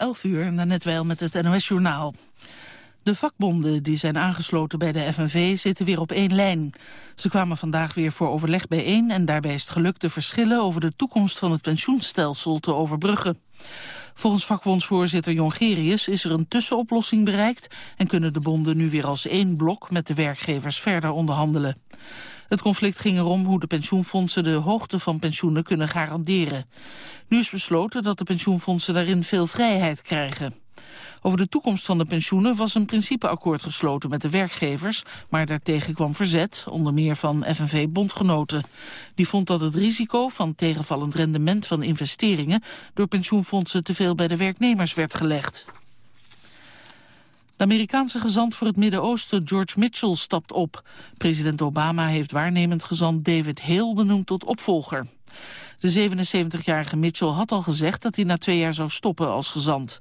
11 uur en net wel met het NOS-journaal. De vakbonden die zijn aangesloten bij de FNV zitten weer op één lijn. Ze kwamen vandaag weer voor overleg bijeen en daarbij is het gelukt de verschillen over de toekomst van het pensioenstelsel te overbruggen. Volgens vakbondsvoorzitter Jongerius is er een tussenoplossing bereikt en kunnen de bonden nu weer als één blok met de werkgevers verder onderhandelen. Het conflict ging erom hoe de pensioenfondsen de hoogte van pensioenen kunnen garanderen. Nu is besloten dat de pensioenfondsen daarin veel vrijheid krijgen. Over de toekomst van de pensioenen was een principeakkoord gesloten met de werkgevers, maar daartegen kwam verzet, onder meer van FNV-bondgenoten. Die vond dat het risico van tegenvallend rendement van investeringen door pensioenfondsen te veel bij de werknemers werd gelegd. De Amerikaanse gezant voor het Midden-Oosten, George Mitchell, stapt op. President Obama heeft waarnemend gezant David Hale benoemd tot opvolger. De 77-jarige Mitchell had al gezegd dat hij na twee jaar zou stoppen als gezant.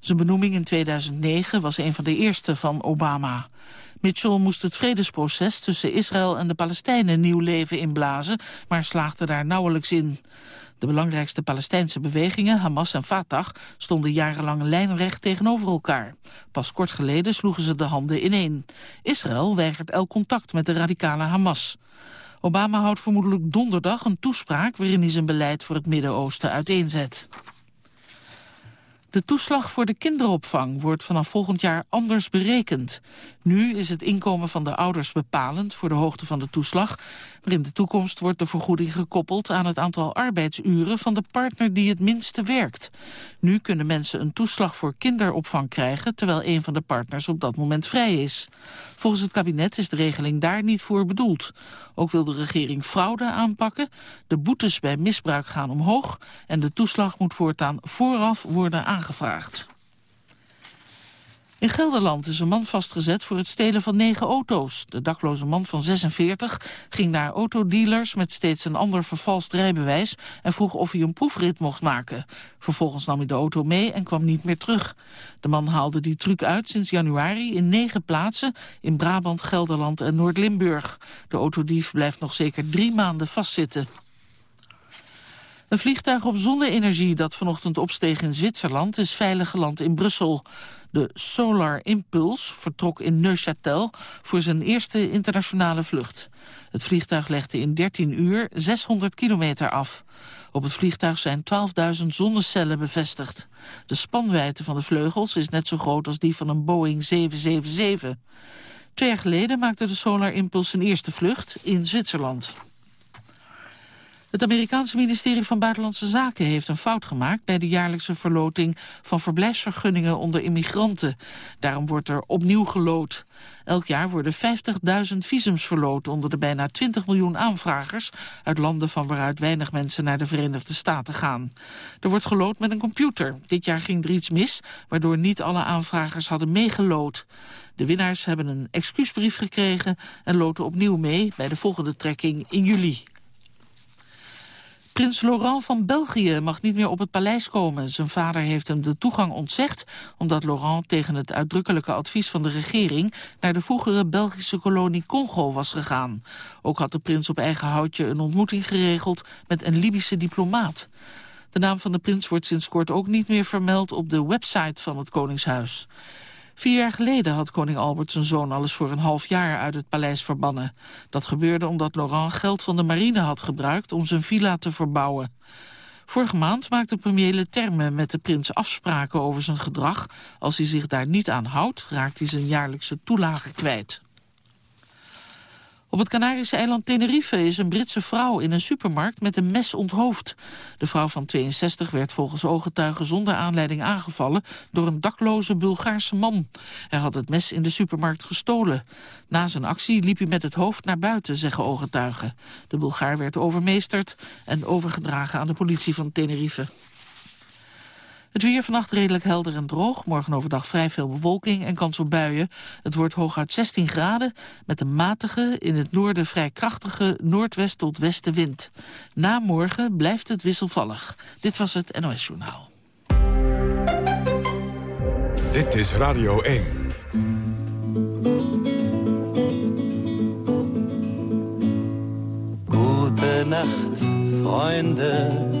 Zijn benoeming in 2009 was een van de eerste van Obama. Mitchell moest het vredesproces tussen Israël en de Palestijnen nieuw leven inblazen, maar slaagde daar nauwelijks in. De belangrijkste Palestijnse bewegingen, Hamas en Fatah, stonden jarenlang lijnrecht tegenover elkaar. Pas kort geleden sloegen ze de handen ineen. Israël weigert elk contact met de radicale Hamas. Obama houdt vermoedelijk donderdag een toespraak waarin hij zijn beleid voor het Midden-Oosten uiteenzet. De toeslag voor de kinderopvang wordt vanaf volgend jaar anders berekend. Nu is het inkomen van de ouders bepalend voor de hoogte van de toeslag. Maar in de toekomst wordt de vergoeding gekoppeld aan het aantal arbeidsuren van de partner die het minste werkt. Nu kunnen mensen een toeslag voor kinderopvang krijgen terwijl een van de partners op dat moment vrij is. Volgens het kabinet is de regeling daar niet voor bedoeld. Ook wil de regering fraude aanpakken. De boetes bij misbruik gaan omhoog en de toeslag moet voortaan vooraf worden aangevraagd. In Gelderland is een man vastgezet voor het stelen van negen auto's. De dakloze man van 46 ging naar autodealers met steeds een ander vervalst rijbewijs... en vroeg of hij een proefrit mocht maken. Vervolgens nam hij de auto mee en kwam niet meer terug. De man haalde die truc uit sinds januari in negen plaatsen... in Brabant, Gelderland en Noord-Limburg. De autodief blijft nog zeker drie maanden vastzitten. Een vliegtuig op zonne-energie dat vanochtend opsteeg in Zwitserland... is veilig geland in Brussel. De Solar Impulse vertrok in Neuchâtel voor zijn eerste internationale vlucht. Het vliegtuig legde in 13 uur 600 kilometer af. Op het vliegtuig zijn 12.000 zonnecellen bevestigd. De spanwijdte van de vleugels is net zo groot als die van een Boeing 777. Twee jaar geleden maakte de Solar Impulse zijn eerste vlucht in Zwitserland. Het Amerikaanse ministerie van Buitenlandse Zaken heeft een fout gemaakt bij de jaarlijkse verloting van verblijfsvergunningen onder immigranten. Daarom wordt er opnieuw gelood. Elk jaar worden 50.000 visums verloot onder de bijna 20 miljoen aanvragers uit landen van waaruit weinig mensen naar de Verenigde Staten gaan. Er wordt gelood met een computer. Dit jaar ging er iets mis, waardoor niet alle aanvragers hadden meegelood. De winnaars hebben een excuusbrief gekregen en loten opnieuw mee bij de volgende trekking in juli. Prins Laurent van België mag niet meer op het paleis komen. Zijn vader heeft hem de toegang ontzegd... omdat Laurent tegen het uitdrukkelijke advies van de regering... naar de vroegere Belgische kolonie Congo was gegaan. Ook had de prins op eigen houtje een ontmoeting geregeld... met een Libische diplomaat. De naam van de prins wordt sinds kort ook niet meer vermeld... op de website van het Koningshuis. Vier jaar geleden had koning Albert zijn zoon alles voor een half jaar uit het paleis verbannen. Dat gebeurde omdat Laurent geld van de marine had gebruikt om zijn villa te verbouwen. Vorige maand maakte premier Leterme met de prins afspraken over zijn gedrag. Als hij zich daar niet aan houdt, raakt hij zijn jaarlijkse toelage kwijt. Op het Canarische eiland Tenerife is een Britse vrouw in een supermarkt met een mes onthoofd. De vrouw van 62 werd volgens ooggetuigen zonder aanleiding aangevallen door een dakloze Bulgaarse man. Hij had het mes in de supermarkt gestolen. Na zijn actie liep hij met het hoofd naar buiten, zeggen ooggetuigen. De Bulgaar werd overmeesterd en overgedragen aan de politie van Tenerife. Het weer vannacht redelijk helder en droog. Morgen overdag vrij veel bewolking en kans op buien. Het wordt hooguit 16 graden met een matige, in het noorden vrij krachtige noordwest tot westenwind. Na morgen blijft het wisselvallig. Dit was het NOS Journaal. Dit is Radio 1. Gute Nacht, vrienden.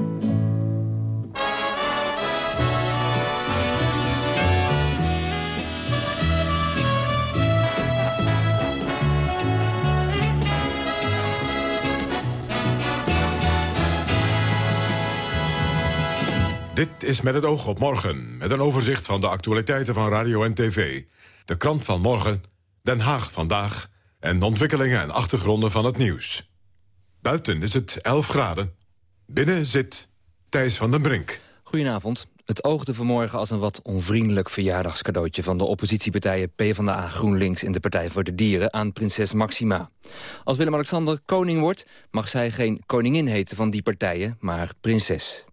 Dit is met het oog op morgen, met een overzicht van de actualiteiten van radio en tv. De krant van morgen, Den Haag vandaag en de ontwikkelingen en achtergronden van het nieuws. Buiten is het 11 graden. Binnen zit Thijs van den Brink. Goedenavond. Het oogde vanmorgen als een wat onvriendelijk verjaardagscadeautje... van de oppositiepartijen PvdA, GroenLinks en de Partij voor de Dieren... aan prinses Maxima. Als Willem-Alexander koning wordt, mag zij geen koningin heten van die partijen... maar prinses.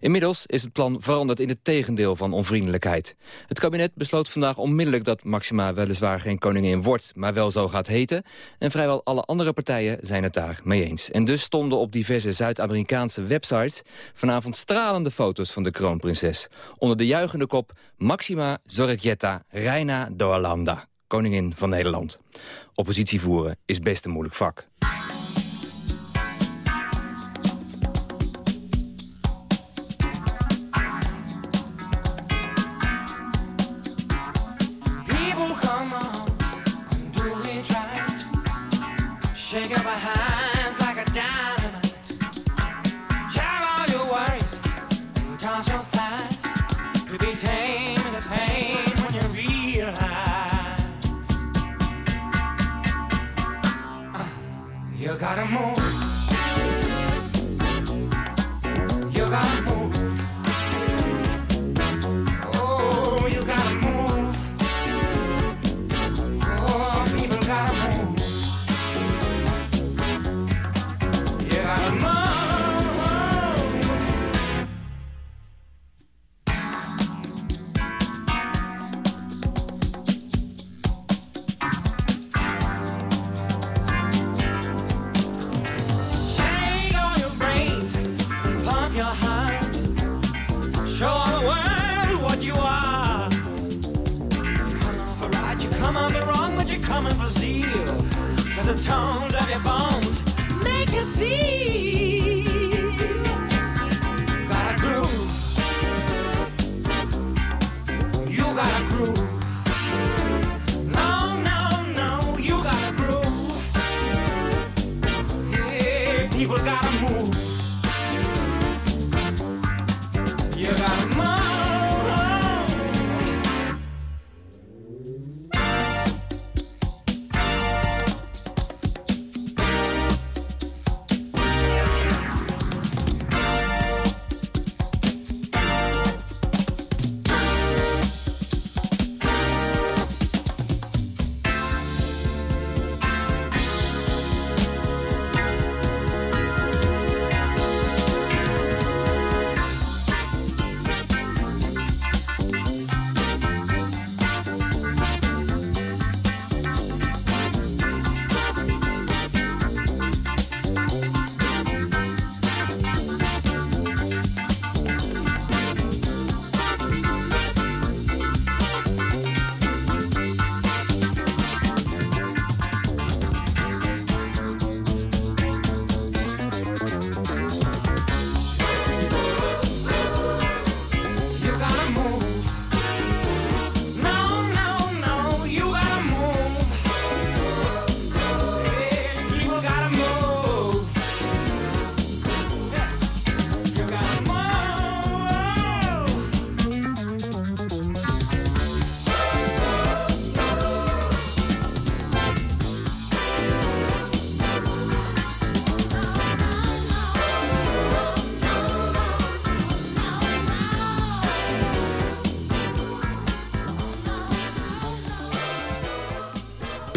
Inmiddels is het plan veranderd in het tegendeel van onvriendelijkheid. Het kabinet besloot vandaag onmiddellijk dat Maxima weliswaar geen koningin wordt, maar wel zo gaat heten. En vrijwel alle andere partijen zijn het daar mee eens. En dus stonden op diverse Zuid-Amerikaanse websites vanavond stralende foto's van de kroonprinses. Onder de juichende kop Maxima Zorregietta Reina Doalanda, koningin van Nederland. Oppositie voeren is best een moeilijk vak. coming for. Cause the tones of your bones make you feel.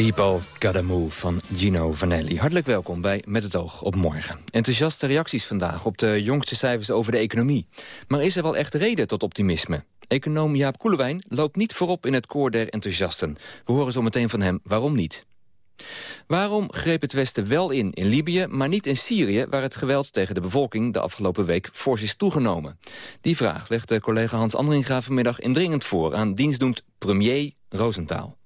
People Gotta Move van Gino Vanelli. Hartelijk welkom bij Met het Oog op Morgen. Enthousiaste reacties vandaag op de jongste cijfers over de economie. Maar is er wel echt reden tot optimisme? Econoom Jaap Koelewijn loopt niet voorop in het koor der enthousiasten. We horen zo meteen van hem waarom niet. Waarom greep het Westen wel in in Libië, maar niet in Syrië... waar het geweld tegen de bevolking de afgelopen week fors is toegenomen? Die vraag legde collega Hans Andringa vanmiddag indringend voor... aan dienstdoend premier Roosentaal.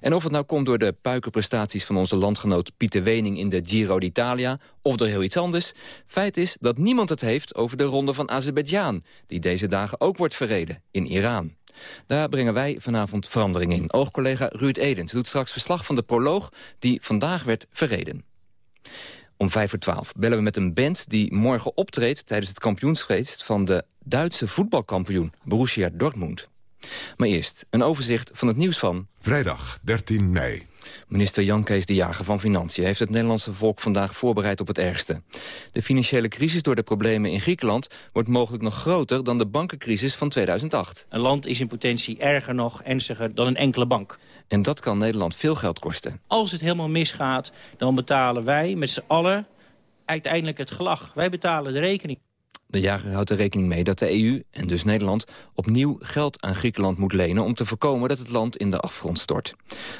En of het nou komt door de puikenprestaties van onze landgenoot Pieter Wening in de Giro d'Italia of door heel iets anders, feit is dat niemand het heeft over de ronde van Azerbeidzjan, die deze dagen ook wordt verreden in Iran. Daar brengen wij vanavond verandering in. Oogcollega Ruud Edens doet straks verslag van de proloog die vandaag werd verreden. Om vijf voor twaalf bellen we met een band die morgen optreedt... tijdens het kampioensfeest van de Duitse voetbalkampioen Borussia Dortmund. Maar eerst een overzicht van het nieuws van... Vrijdag 13 mei. Minister Jan Kees de Jager van Financiën heeft het Nederlandse volk vandaag voorbereid op het ergste. De financiële crisis door de problemen in Griekenland wordt mogelijk nog groter dan de bankencrisis van 2008. Een land is in potentie erger nog, ernstiger dan een enkele bank. En dat kan Nederland veel geld kosten. Als het helemaal misgaat, dan betalen wij met z'n allen uiteindelijk het gelag. Wij betalen de rekening. De jager houdt er rekening mee dat de EU, en dus Nederland... opnieuw geld aan Griekenland moet lenen... om te voorkomen dat het land in de afgrond stort.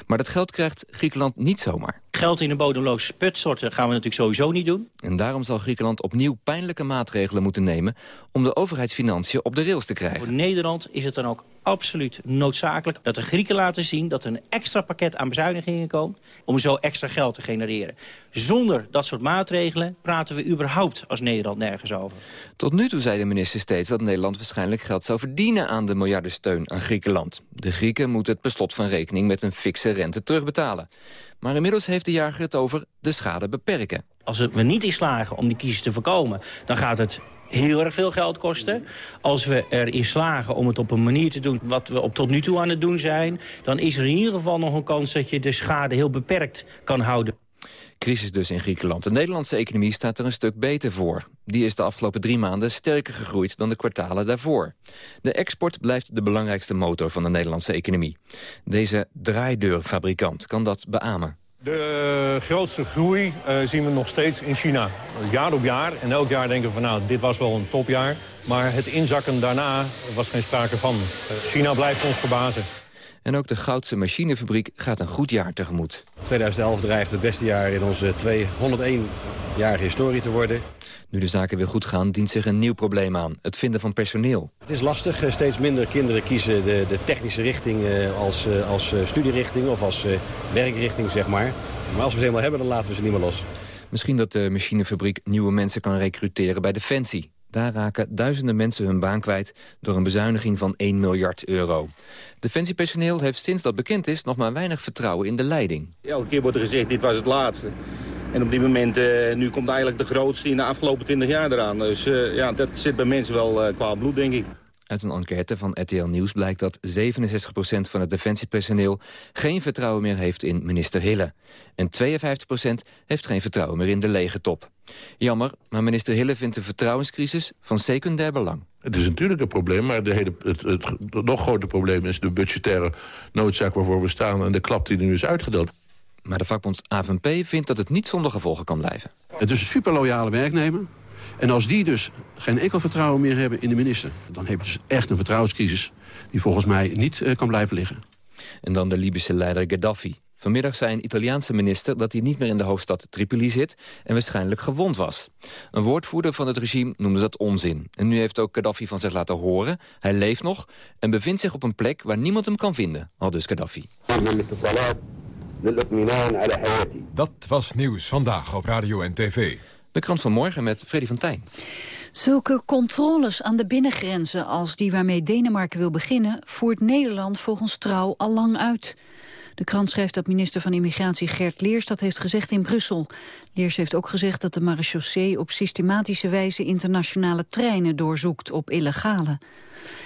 Maar dat geld krijgt Griekenland niet zomaar. Geld in een bodemloze put storten gaan we natuurlijk sowieso niet doen. En daarom zal Griekenland opnieuw pijnlijke maatregelen moeten nemen... om de overheidsfinanciën op de rails te krijgen. Voor Nederland is het dan ook absoluut noodzakelijk dat de Grieken laten zien... dat er een extra pakket aan bezuinigingen komt om zo extra geld te genereren. Zonder dat soort maatregelen praten we überhaupt als Nederland nergens over. Tot nu toe zei de minister steeds dat Nederland waarschijnlijk geld zou verdienen... aan de miljardensteun aan Griekenland. De Grieken moeten het per slot van rekening met een fikse rente terugbetalen. Maar inmiddels heeft de jager het over de schade beperken. Als we niet in slagen om die crisis te voorkomen... dan gaat het heel erg veel geld kosten. Als we erin slagen om het op een manier te doen wat we op tot nu toe aan het doen zijn... dan is er in ieder geval nog een kans dat je de schade heel beperkt kan houden. Crisis dus in Griekenland. De Nederlandse economie staat er een stuk beter voor. Die is de afgelopen drie maanden sterker gegroeid dan de kwartalen daarvoor. De export blijft de belangrijkste motor van de Nederlandse economie. Deze draaideurfabrikant kan dat beamen. De grootste groei uh, zien we nog steeds in China. Jaar op jaar. En elk jaar denken we van nou, dit was wel een topjaar. Maar het inzakken daarna was geen sprake van. Uh, China blijft ons verbazen. En ook de Goudse machinefabriek gaat een goed jaar tegemoet. 2011 dreigt het beste jaar in onze 201-jarige historie te worden. Nu de zaken weer goed gaan, dient zich een nieuw probleem aan. Het vinden van personeel. Het is lastig. Steeds minder kinderen kiezen de, de technische richting als, als studierichting of als werkrichting, zeg maar. Maar als we ze eenmaal hebben, dan laten we ze niet meer los. Misschien dat de machinefabriek nieuwe mensen kan recruteren bij Defensie. Daar raken duizenden mensen hun baan kwijt door een bezuiniging van 1 miljard euro. Defensiepersoneel heeft sinds dat bekend is nog maar weinig vertrouwen in de leiding. Elke keer wordt er gezegd, dit was het laatste. En op dit moment, uh, nu komt eigenlijk de grootste in de afgelopen 20 jaar eraan. Dus uh, ja, dat zit bij mensen wel qua bloed, denk ik. Uit een enquête van RTL Nieuws blijkt dat 67% van het defensiepersoneel geen vertrouwen meer heeft in minister Hille. En 52% heeft geen vertrouwen meer in de lege top. Jammer, maar minister Hille vindt de vertrouwenscrisis van secundair belang. Het is natuurlijk een probleem, maar de hele, het, het, het nog groter probleem is de budgettaire noodzaak waarvoor we staan en de klap die er nu is uitgedeeld. Maar de vakbond AFNP vindt dat het niet zonder gevolgen kan blijven. Het is een superloyale werknemer. En als die dus geen enkel vertrouwen meer hebben in de minister... dan heb je dus echt een vertrouwenscrisis die volgens mij niet uh, kan blijven liggen. En dan de Libische leider Gaddafi. Vanmiddag zei een Italiaanse minister dat hij niet meer in de hoofdstad Tripoli zit... en waarschijnlijk gewond was. Een woordvoerder van het regime noemde dat onzin. En nu heeft ook Gaddafi van zich laten horen. Hij leeft nog en bevindt zich op een plek waar niemand hem kan vinden. Al dus Gaddafi. Dat was Nieuws Vandaag op Radio en TV. De krant van morgen met Freddy van Tijn. Zulke controles aan de binnengrenzen als die waarmee Denemarken wil beginnen... voert Nederland volgens Trouw al lang uit. De krant schrijft dat minister van Immigratie Gert Leers dat heeft gezegd in Brussel. Leers heeft ook gezegd dat de marechaussee op systematische wijze internationale treinen doorzoekt op illegale.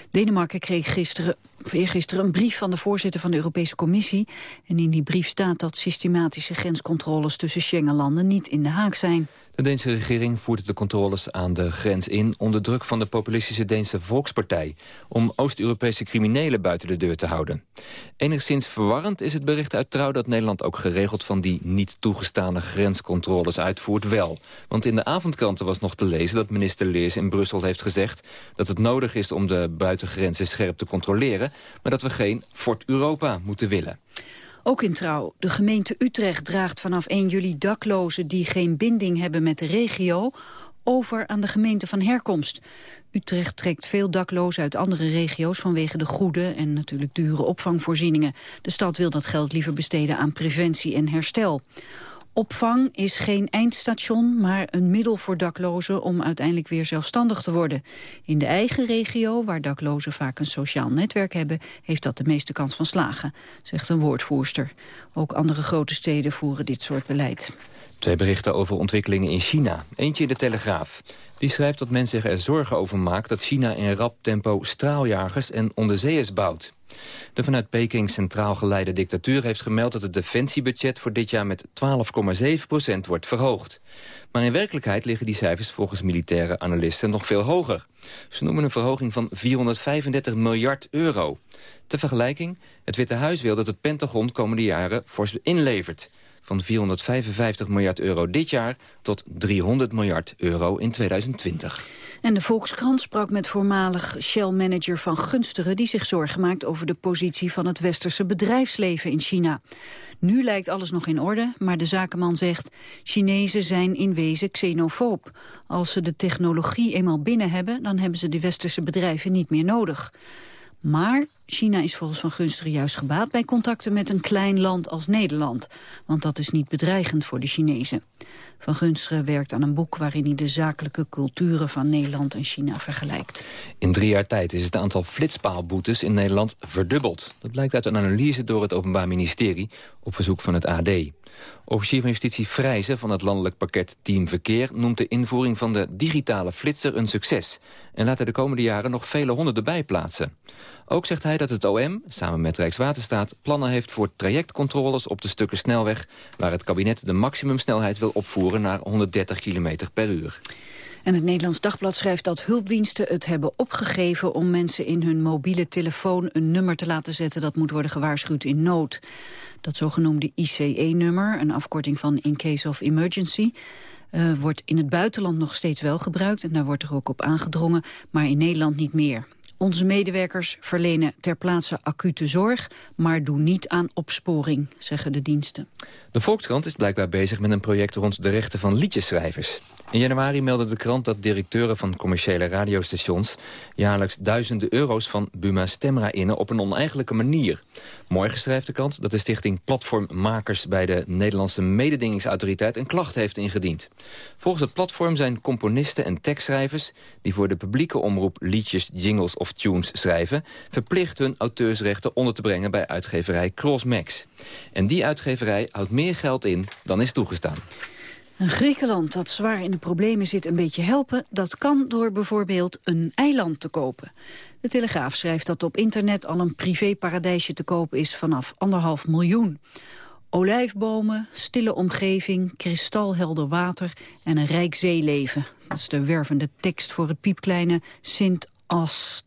Denemarken kreeg gisteren, of eergisteren een brief van de voorzitter van de Europese Commissie. En in die brief staat dat systematische grenscontroles tussen Schengenlanden niet in de haak zijn. De Deense regering voert de controles aan de grens in... onder druk van de populistische Deense Volkspartij... om Oost-Europese criminelen buiten de deur te houden. Enigszins verwarrend is het bericht uit Trouw... dat Nederland ook geregeld van die niet toegestane grenscontroles uitvoert wel. Want in de avondkranten was nog te lezen dat minister Leers in Brussel heeft gezegd... dat het nodig is om de buitengrenzen scherp te controleren... maar dat we geen Fort Europa moeten willen. Ook in trouw. De gemeente Utrecht draagt vanaf 1 juli daklozen die geen binding hebben met de regio over aan de gemeente van herkomst. Utrecht trekt veel daklozen uit andere regio's vanwege de goede en natuurlijk dure opvangvoorzieningen. De stad wil dat geld liever besteden aan preventie en herstel. Opvang is geen eindstation, maar een middel voor daklozen om uiteindelijk weer zelfstandig te worden. In de eigen regio, waar daklozen vaak een sociaal netwerk hebben, heeft dat de meeste kans van slagen, zegt een woordvoerster. Ook andere grote steden voeren dit soort beleid. Twee berichten over ontwikkelingen in China. Eentje in de Telegraaf. Die schrijft dat men zich er zorgen over maakt dat China in rap tempo straaljagers en onderzeeërs bouwt. De vanuit Peking centraal geleide dictatuur heeft gemeld dat het defensiebudget voor dit jaar met 12,7% wordt verhoogd. Maar in werkelijkheid liggen die cijfers volgens militaire analisten nog veel hoger. Ze noemen een verhoging van 435 miljard euro. Ter vergelijking, het Witte Huis wil dat het Pentagon komende jaren fors inlevert van 455 miljard euro dit jaar tot 300 miljard euro in 2020. En de Volkskrant sprak met voormalig Shell-manager van Gunsteren... die zich zorgen maakt over de positie van het westerse bedrijfsleven in China. Nu lijkt alles nog in orde, maar de zakenman zegt... Chinezen zijn in wezen xenofoob. Als ze de technologie eenmaal binnen hebben... dan hebben ze de westerse bedrijven niet meer nodig. Maar China is volgens Van Gunsteren juist gebaat bij contacten met een klein land als Nederland. Want dat is niet bedreigend voor de Chinezen. Van Gunsteren werkt aan een boek waarin hij de zakelijke culturen van Nederland en China vergelijkt. In drie jaar tijd is het aantal flitspaalboetes in Nederland verdubbeld. Dat blijkt uit een analyse door het Openbaar Ministerie op verzoek van het AD. Officier van Justitie Vrijzen van het landelijk pakket Team Verkeer... noemt de invoering van de digitale flitser een succes... en laat er de komende jaren nog vele honderden bij plaatsen. Ook zegt hij dat het OM, samen met Rijkswaterstaat... plannen heeft voor trajectcontroles op de stukken snelweg... waar het kabinet de maximumsnelheid wil opvoeren naar 130 km per uur. En het Nederlands Dagblad schrijft dat hulpdiensten het hebben opgegeven... om mensen in hun mobiele telefoon een nummer te laten zetten... dat moet worden gewaarschuwd in nood. Dat zogenoemde ICE-nummer, een afkorting van In Case of Emergency... Uh, wordt in het buitenland nog steeds wel gebruikt en daar wordt er ook op aangedrongen, maar in Nederland niet meer. Onze medewerkers verlenen ter plaatse acute zorg, maar doen niet aan opsporing, zeggen de diensten. De Volkskrant is blijkbaar bezig met een project rond de rechten van liedjeschrijvers. In januari meldde de krant dat directeuren van commerciële radiostations... jaarlijks duizenden euro's van Buma Stemra innen op een oneigenlijke manier. Morgen schrijft de krant dat de stichting Platformmakers... bij de Nederlandse mededingingsautoriteit een klacht heeft ingediend. Volgens het platform zijn componisten en tekstschrijvers... die voor de publieke omroep liedjes, jingles of tunes schrijven... verplicht hun auteursrechten onder te brengen bij uitgeverij Crossmax. En die uitgeverij houdt meer geld in dan is toegestaan. Een Griekenland dat zwaar in de problemen zit een beetje helpen... dat kan door bijvoorbeeld een eiland te kopen. De Telegraaf schrijft dat op internet al een privéparadijsje te kopen is... vanaf anderhalf miljoen. Olijfbomen, stille omgeving, kristalhelder water en een rijk zeeleven. Dat is de wervende tekst voor het piepkleine Sint As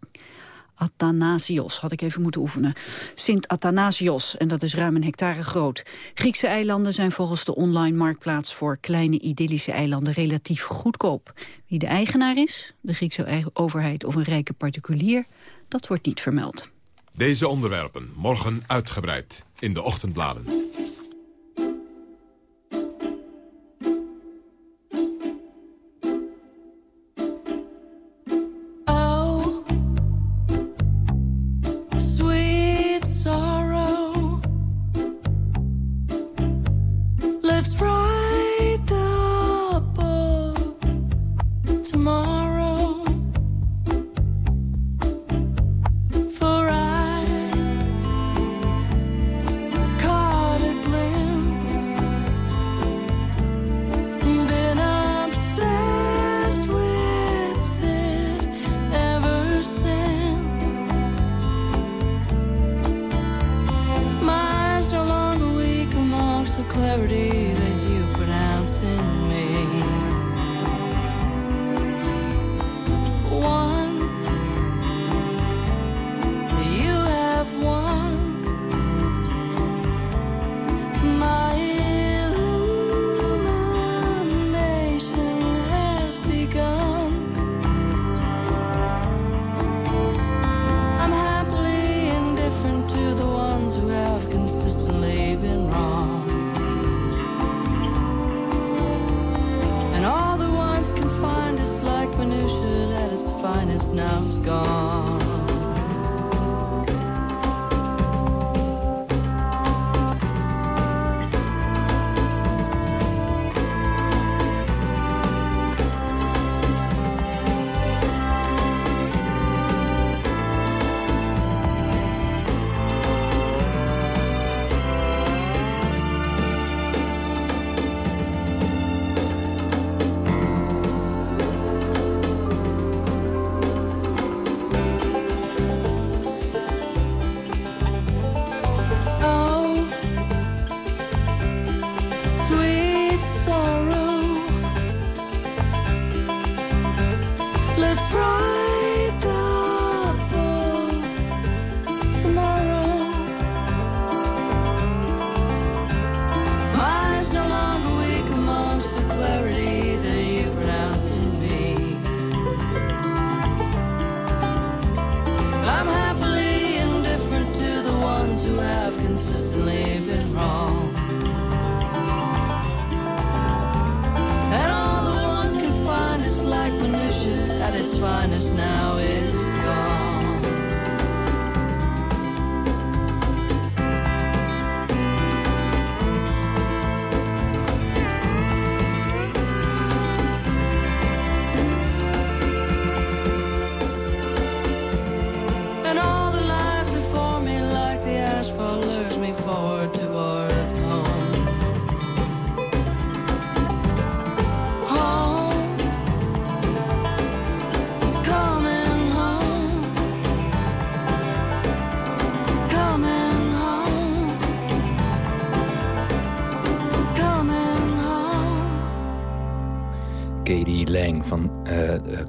Athanasios, had ik even moeten oefenen. Sint Athanasios, en dat is ruim een hectare groot. Griekse eilanden zijn volgens de online marktplaats voor kleine idyllische eilanden relatief goedkoop. Wie de eigenaar is, de Griekse overheid of een rijke particulier, dat wordt niet vermeld. Deze onderwerpen morgen uitgebreid in de ochtendbladen.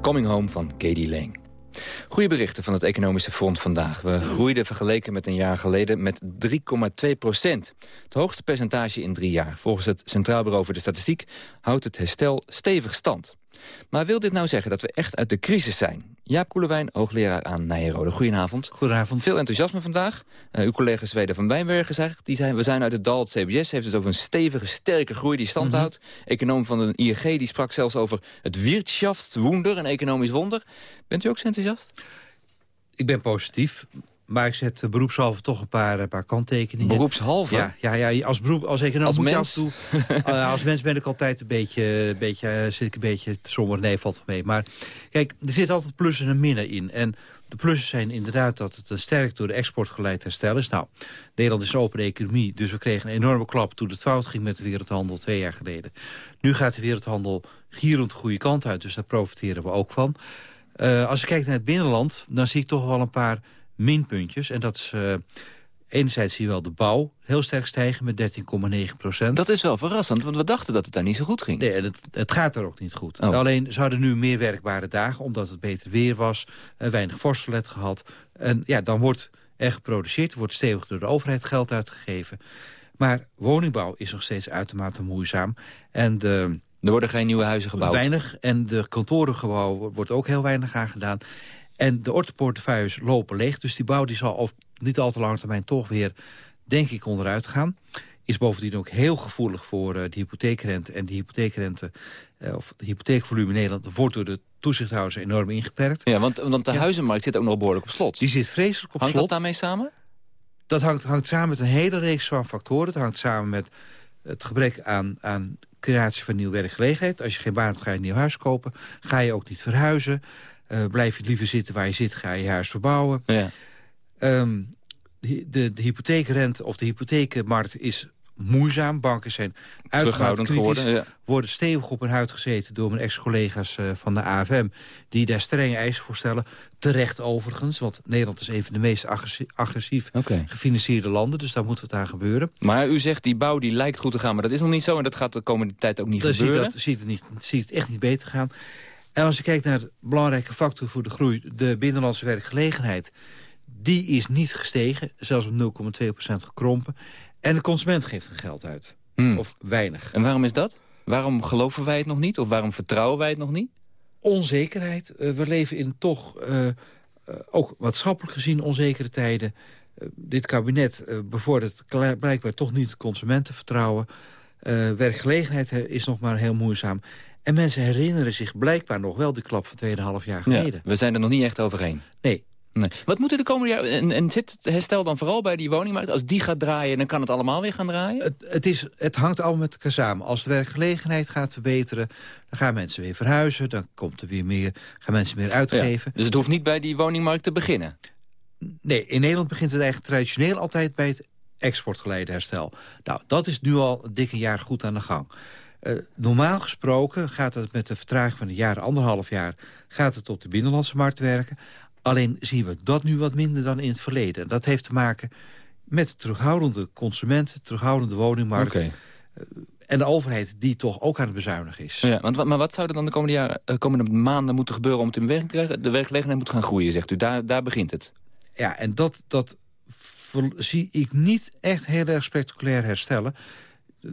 Coming Home van Katie Lang. Goede berichten van het Economische Front vandaag. We groeiden vergeleken met een jaar geleden met 3,2 procent. Het hoogste percentage in drie jaar. Volgens het Centraal Bureau voor de Statistiek houdt het herstel stevig stand. Maar wil dit nou zeggen dat we echt uit de crisis zijn? Jaap Koelewijn, hoogleraar aan Nijrode. Goedenavond. Goedenavond. Veel enthousiasme vandaag. Uh, uw collega Zweden van Wijnbergen zegt, die zijn, we zijn uit het dal. Het CBS heeft het over een stevige, sterke groei die stand mhm. houdt. Econoom van de ING die sprak zelfs over het Wirtschaftswunder, een economisch wonder. Bent u ook zo enthousiast? Ik ben positief. Maar ik zet beroepshalve toch een paar, een paar kanttekeningen. Beroepshalve? Ja, ja, ja als, beroep, als econoom als moet mens? je af en toe... uh, als mens ben ik altijd een beetje, beetje, uh, zit ik een beetje te somber. Nee, valt mee. Maar kijk, er zit altijd plussen en minnen in. En de plussen zijn inderdaad dat het een sterk door de export geleid herstel is. Nou, Nederland is een open economie, dus we kregen een enorme klap... toen het fout ging met de wereldhandel twee jaar geleden. Nu gaat de wereldhandel gierend de goede kant uit, dus daar profiteren we ook van. Uh, als ik kijk naar het binnenland, dan zie ik toch wel een paar minpuntjes. En dat is... Uh, enerzijds zie je wel de bouw heel sterk stijgen met 13,9 procent. Dat is wel verrassend, want we dachten dat het daar niet zo goed ging. Nee, het, het gaat er ook niet goed. Oh. Alleen, ze hadden nu meer werkbare dagen, omdat het beter weer was. Uh, weinig vorstverlet gehad. En ja, dan wordt er geproduceerd, wordt stevig door de overheid geld uitgegeven. Maar woningbouw is nog steeds uitermate moeizaam. En de... Er worden geen nieuwe huizen gebouwd. Weinig. En de kantorengebouw wordt ook heel weinig aan gedaan. En de orteportefeuilles lopen leeg. Dus die bouw die zal op niet al te lange termijn toch weer, denk ik, onderuit gaan. Is bovendien ook heel gevoelig voor uh, de hypotheekrente. En de hypotheekrente, uh, of de hypotheekvolume in Nederland... wordt door de toezichthouders enorm ingeperkt. Ja, want, want de huizenmarkt zit ook nog behoorlijk op slot. Die zit vreselijk op hangt slot. Hangt dat daarmee samen? Dat hangt, hangt samen met een hele reeks van factoren. Het hangt samen met het gebrek aan, aan creatie van nieuwe werkgelegenheid. Als je geen baan hebt, ga je een nieuw huis kopen. Ga je ook niet verhuizen. Uh, blijf je liever zitten waar je zit, ga je huis verbouwen. Ja. Um, de, de, hypotheekrente of de hypotheekmarkt is moeizaam. Banken zijn uiteraard kritisch. Geworden, ja. Worden stevig op hun huid gezeten door mijn ex-collega's uh, van de AFM... die daar strenge eisen voor stellen. Terecht overigens, want Nederland is een van de meest agressief, agressief okay. gefinancierde landen. Dus daar moet wat aan gebeuren. Maar u zegt die bouw die lijkt goed te gaan, maar dat is nog niet zo... en dat gaat de komende tijd ook niet dan gebeuren? Ziet, dat, ziet, het niet, ziet het echt niet beter gaan. En als je kijkt naar de belangrijke factor voor de groei... de binnenlandse werkgelegenheid, die is niet gestegen. Zelfs op 0,2% gekrompen. En de consument geeft er geld uit. Hmm. Of weinig. En waarom is dat? Waarom geloven wij het nog niet? Of waarom vertrouwen wij het nog niet? Onzekerheid. Uh, we leven in toch, uh, uh, ook maatschappelijk gezien, onzekere tijden. dit kabinet bevordert blijkbaar toch niet consumentenvertrouwen. werkgelegenheid is nog maar heel moeizaam. En mensen herinneren zich blijkbaar nog wel de klap van 2,5 jaar geleden. we zijn er nog niet echt overheen. Nee. nee. Wat moet er de komende jaren... En, en zit het herstel dan vooral bij die woningmarkt? Als die gaat draaien, dan kan het allemaal weer gaan draaien? Het, het, is, het hangt allemaal met elkaar samen. Als de werkgelegenheid gaat verbeteren, dan gaan mensen weer verhuizen. Dan komt er weer meer, gaan mensen meer uitgeven. dus het hoeft niet bij die woningmarkt te beginnen? Nee, in Nederland begint het eigenlijk traditioneel altijd bij het exportgeleide herstel. Nou, dat is nu al een dikke jaar goed aan de gang. Uh, normaal gesproken gaat het met de vertraging van een jaar, anderhalf jaar... gaat het op de binnenlandse markt werken. Alleen zien we dat nu wat minder dan in het verleden. Dat heeft te maken met terughoudende consumenten, terughoudende woningmarkt... Okay. Uh, en de overheid die toch ook aan het bezuinigen is. Ja, want, maar wat zou er dan de komende, jaren, uh, komende maanden moeten gebeuren... om het in werking te krijgen? De werkgelegenheid moet gaan groeien, zegt u. Daar, daar begint het. Ja, en dat, dat zie ik niet echt heel erg spectaculair herstellen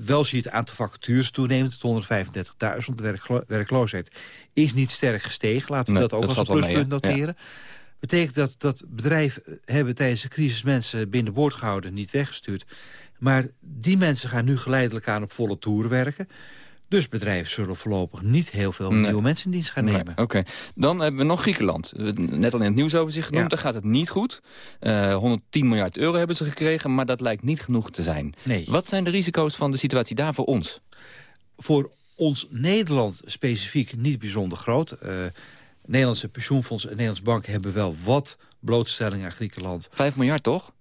wel zie je het aantal vacatures toenemen tot 135.000. De werkloosheid is niet sterk gestegen. Laten we dat ook als een pluspunt noteren. Ja. Betekent dat dat bedrijven hebben tijdens de crisis mensen binnenboord gehouden, niet weggestuurd. Maar die mensen gaan nu geleidelijk aan op volle toer werken. Dus bedrijven zullen voorlopig niet heel veel nieuwe mensen in dienst gaan nemen. Oké, dan hebben we nog Griekenland. Net al in het nieuwsoverzicht genoemd, daar gaat het niet goed. Uh, eh, 110 miljard euro hebben ze gekregen, maar dat lijkt niet genoeg te zijn. Nee. Wat zijn de risico's van de situatie daar voor ons? Voor ons Nederland specifiek niet bijzonder groot. Uh, Nederlandse pensioenfondsen en Nederlandse banken hebben wel wat blootstelling aan Griekenland. 5 miljard toch?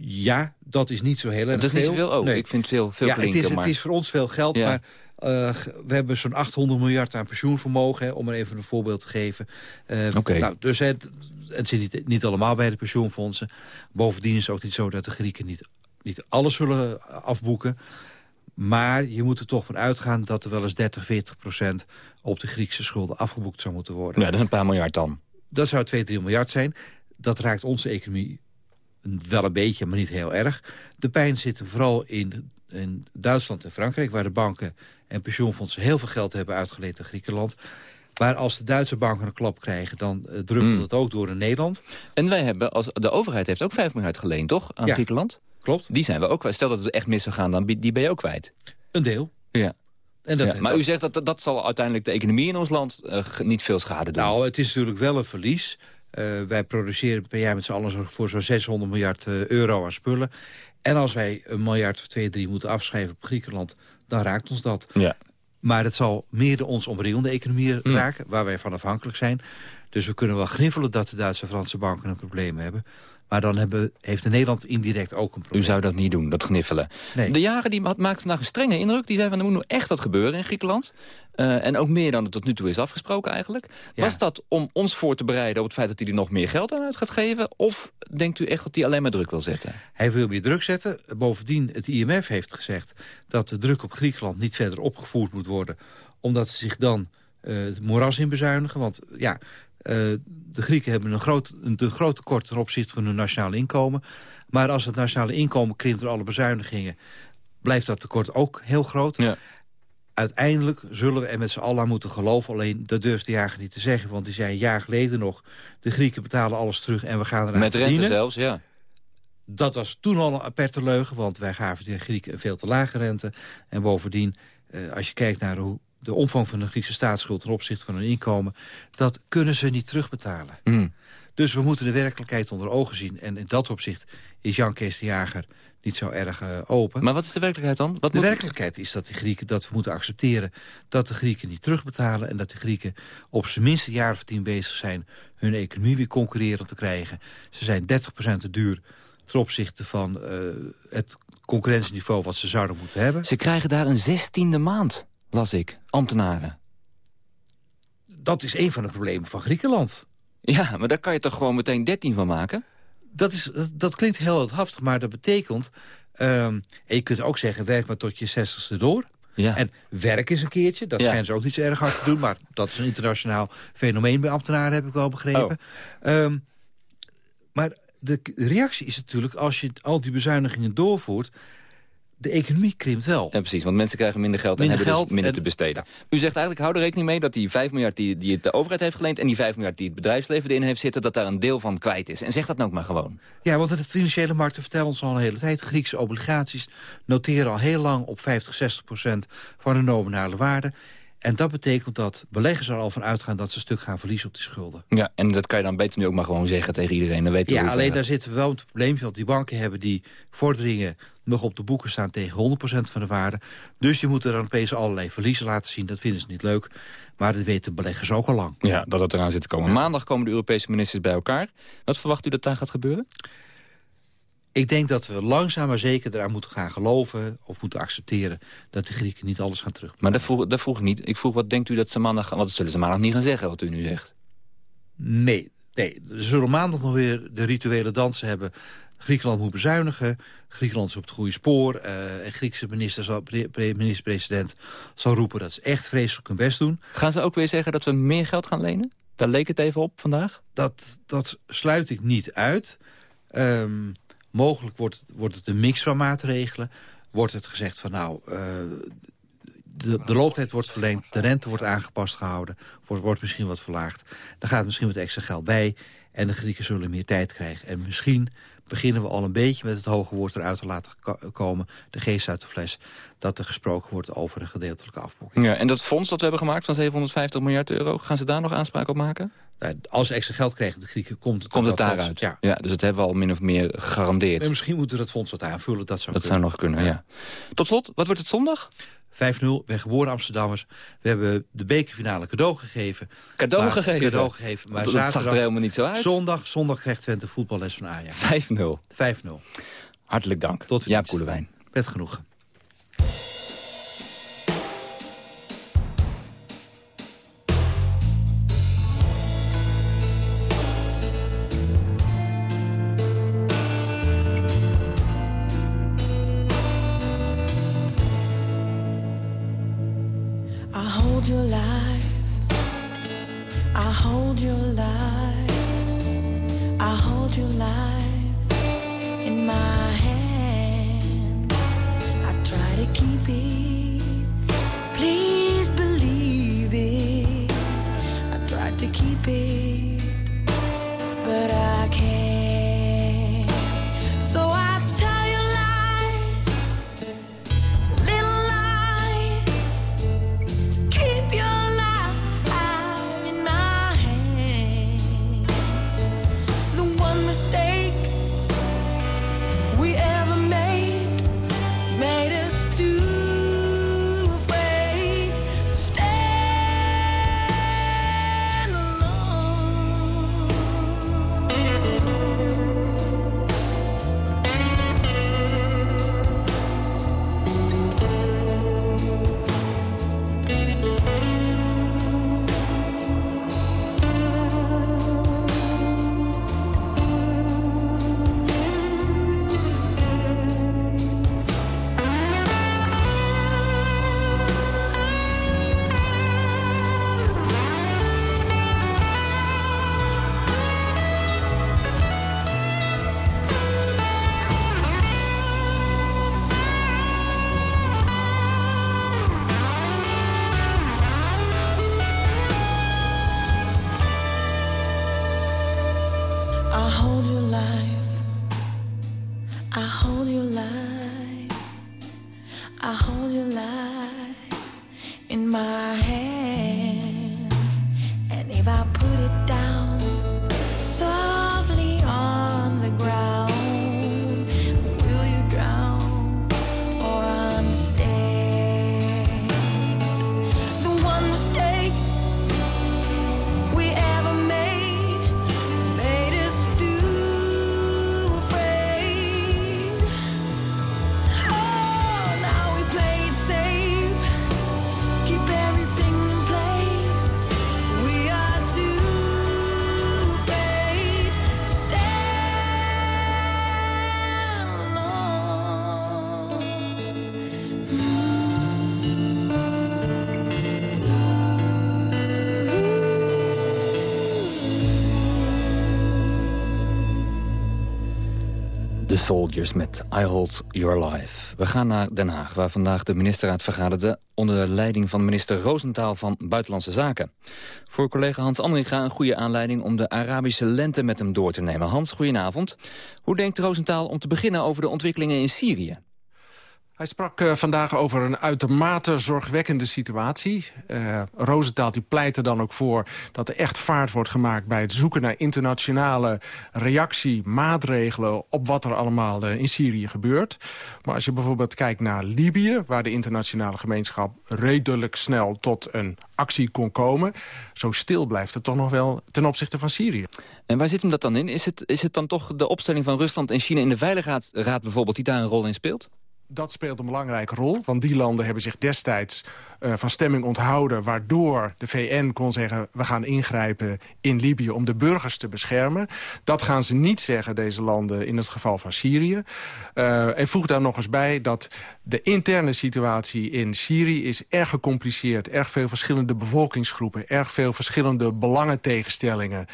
Ja, dat is niet zo heel erg veel. Dat is niet zoveel? Oh, nee. ik vind het veel, veel ja, klinken, het is, maar... het is voor ons veel geld, maar uh, we hebben zo'n 800 miljard aan pensioenvermogen, hè, om maar even een voorbeeld te geven. Uh, okay. nou, dus het, het zit niet, niet, allemaal bij de pensioenfondsen. Bovendien is het ook niet zo dat de Grieken niet, niet alles zullen afboeken. Maar je moet er toch van uitgaan dat er wel eens 30, 40 procent... op de Griekse schulden afgeboekt zou moeten worden. Ja, dat is een paar miljard dan. Dat zou 2, 3 miljard zijn. Dat raakt onze economie wel een beetje, maar niet heel erg. De pijn zit vooral in, in Duitsland en Frankrijk... waar de banken en pensioenfondsen heel veel geld hebben uitgeleend aan Griekenland. Maar als de Duitse banken een klap krijgen, dan uh, druppelt Mm. het ook door in Nederland. En wij hebben, als, de overheid heeft ook 5 miljard geleend, toch? Aan Ja. Griekenland? Klopt. Die zijn we ook kwijt. Stel dat het echt mis zou gaan, dan die ben je ook kwijt. Een deel. Ja. En dat, Ja, maar u zegt dat, dat zal uiteindelijk de economie in ons land eh, niet veel schade doen. Nou, het is natuurlijk wel een verlies. Eh, wij produceren per jaar met z'n allen voor zo'n 600 miljard eh, euro aan spullen. En als wij een miljard of twee, drie moeten afschrijven op Griekenland... dan raakt ons dat. Ja. Maar het zal meer de ons omringende economieën Hm. raken... waar wij van afhankelijk zijn. Dus we kunnen wel gniffelen dat de Duitse en Franse banken een probleem hebben. Maar dan hebben, heeft de Nederland indirect ook een probleem. U zou dat niet doen, dat gniffelen. Nee. De jager die maakt vandaag een strenge indruk. Die zei van er moet nu echt wat gebeuren in Griekenland. Eh, en ook meer dan het tot nu toe is afgesproken eigenlijk. Ja. Was dat om ons voor te bereiden op het feit dat hij er nog meer geld aan uit gaat geven? Of denkt u echt dat hij alleen maar druk wil zetten? Hij wil meer druk zetten. Bovendien, het IMF heeft gezegd dat de druk op Griekenland niet verder opgevoerd moet worden. Omdat ze zich dan eh, het moeras in bezuinigen. Want ja, de Grieken hebben een groot, een te groot tekort ten opzichte van hun nationale inkomen. Maar als het nationale inkomen krimpt door alle bezuinigingen... blijft dat tekort ook heel groot. Ja. Uiteindelijk zullen we er met z'n allen aan moeten geloven. Alleen, dat durft de jager niet te zeggen. Want die zei een jaar geleden nog... de Grieken betalen alles terug en we gaan eraan Met rente verdienen. zelfs, ja. Dat was toen al een aperte leugen, want wij gaven de Grieken een veel te lage rente. En bovendien, eh, als je kijkt naar hoe de omvang van de Griekse staatsschuld ten opzichte van hun inkomen... dat kunnen ze niet terugbetalen. Mm. Dus we moeten de werkelijkheid onder ogen zien. En in dat opzicht is Jan Kees de Jager niet zo erg eh, open. Maar wat is de werkelijkheid dan? Wat de moet- werkelijkheid is dat, die Grieken, dat we moeten accepteren dat de Grieken niet terugbetalen... en dat de Grieken op zijn minst een jaar of tien bezig zijn... hun economie weer concurrerend te krijgen. Ze zijn 30% te duur ten opzichte van eh, het concurrentieniveau... wat ze zouden moeten hebben. Ze krijgen daar een zestiende maand, las ik. Ambtenaren. Dat is een van de problemen van Griekenland. Ja, maar daar kan je toch gewoon meteen 13 van maken? Dat, is, dat, dat klinkt heel heldhaftig, maar dat betekent... ehm, en je kunt ook zeggen, werk maar tot je zestigste door... Ja. En werk eens een keertje. Dat Ja. schijnen ze ook niet zo erg hard te doen. Maar dat is een internationaal fenomeen bij ambtenaren, heb ik wel begrepen. Ehm, maar de reactie is natuurlijk, als je al die bezuinigingen doorvoert... de economie krimpt wel. Ja, precies, want mensen krijgen minder geld en Minder hebben geld dus minder en- te besteden. U zegt eigenlijk, hou er rekening mee dat die 5 miljard die, die de overheid heeft geleend... en die 5 miljard die het bedrijfsleven erin heeft zitten... dat daar een deel van kwijt is. En zeg dat nou ook maar gewoon. Ja, want de financiële markten vertellen ons al een hele tijd... Griekse obligaties noteren al heel lang op 50, 60 procent van hun nominale waarde. En dat betekent dat beleggers er al van uitgaan... dat ze een stuk gaan verliezen op die schulden. Ja, en dat kan je dan beter nu ook maar gewoon zeggen tegen iedereen. Dan Ja, alleen daar zitten we wel het probleempje... want die banken hebben die vorderingen nog op de boeken staan... tegen 100% van de waarde. Dus die moeten dan opeens allerlei verliezen laten zien. Dat vinden ze niet leuk. Maar dat weten beleggers ook al lang. Ja, dat het eraan zit te komen. Maandag komen de Europese ministers bij elkaar. Wat verwacht u dat daar gaat gebeuren? Ik denk dat we langzaam maar zeker eraan moeten gaan geloven... of moeten accepteren dat de Grieken niet alles gaan terug. Maar dat vroeg, dat vroeg ik niet. Ik vroeg, wat denkt u dat ze maandag... Wat zullen ze maandag niet gaan zeggen, wat u nu zegt? Nee, nee. Ze zullen maandag nog weer de rituele dansen hebben. Griekenland moet bezuinigen. Griekenland is op het goede spoor. eh en Griekse minister minister-president zal roepen dat ze echt vreselijk hun best doen. Gaan ze ook weer zeggen dat we meer geld gaan lenen? Daar leek het even op vandaag. Dat, dat sluit ik niet uit. Ehm, mogelijk wordt, wordt het een mix van maatregelen. Wordt het gezegd van nou, eh, de, looptijd wordt verlengd, de rente wordt aangepast gehouden, wordt, wordt misschien wat verlaagd. Dan gaat misschien wat extra geld bij en de Grieken zullen meer tijd krijgen. En misschien beginnen we al een beetje met het hoge woord eruit te laten ko- komen, de geest uit de fles, dat er gesproken wordt over een gedeeltelijke afboeking. Ja, en dat fonds dat we hebben gemaakt van 750 miljard euro... gaan ze daar nog aanspraak op maken? Nou, Als ze extra geld krijgen, de Grieken, komt het Komt het daaruit? Ja. dus dat hebben we al min of meer gegarandeerd. En misschien moeten we dat fonds wat aanvullen, dat zou dat zou nog kunnen, ja. Tot slot, wat wordt het zondag? 5-0, ben geboren Amsterdammers. We hebben de bekerfinale cadeau gegeven. Cadeau Maar- gegeven? Cadeau gegeven. Maar Dat- zag er helemaal niet zo uit. Zondag, zondag krijgt Twente voetballes van Ajax. 5-0. 5-0. Hartelijk dank. Tot de Jaap dienst. Koelewijn. Met genoegen. I hold your life. I hold your life. I hold your life in my hands. I try to keep it. Please believe it. I tried to keep it, but I can't. Soldiers met I Hold Your Life. We gaan naar Den Haag, waar vandaag de ministerraad vergaderde... onder leiding van minister Roosentaal van Buitenlandse Zaken. Voor collega Hans Andringa een goede aanleiding... om de Arabische lente met hem door te nemen. Hans, goedenavond. Hoe denkt Roosentaal om te beginnen over de ontwikkelingen in Syrië? Hij sprak uh, vandaag over een uitermate zorgwekkende situatie. Uh, Roosentaal die pleit er dan ook voor dat er echt vaart wordt gemaakt... bij het zoeken naar internationale reactie, maatregelen... op wat er allemaal uh, in Syrië gebeurt. Maar als je bijvoorbeeld kijkt naar Libië... waar de internationale gemeenschap redelijk snel tot een actie kon komen... zo stil blijft het toch nog wel ten opzichte van Syrië. En waar zit hem dat dan in? Is het, is het dan toch de opstelling van Rusland en China in de Veiligheidsraad bijvoorbeeld... die daar een rol in speelt? Dat speelt een belangrijke rol. Want die landen hebben zich destijds uh, van stemming onthouden... waardoor de VN kon zeggen... we gaan ingrijpen in Libië om de burgers te beschermen. Dat gaan ze niet zeggen, deze landen, in het geval van Syrië. Uh, en voeg daar nog eens bij dat de interne situatie in Syrië... is erg gecompliceerd. Erg veel verschillende bevolkingsgroepen. Erg veel verschillende belangentegenstellingen.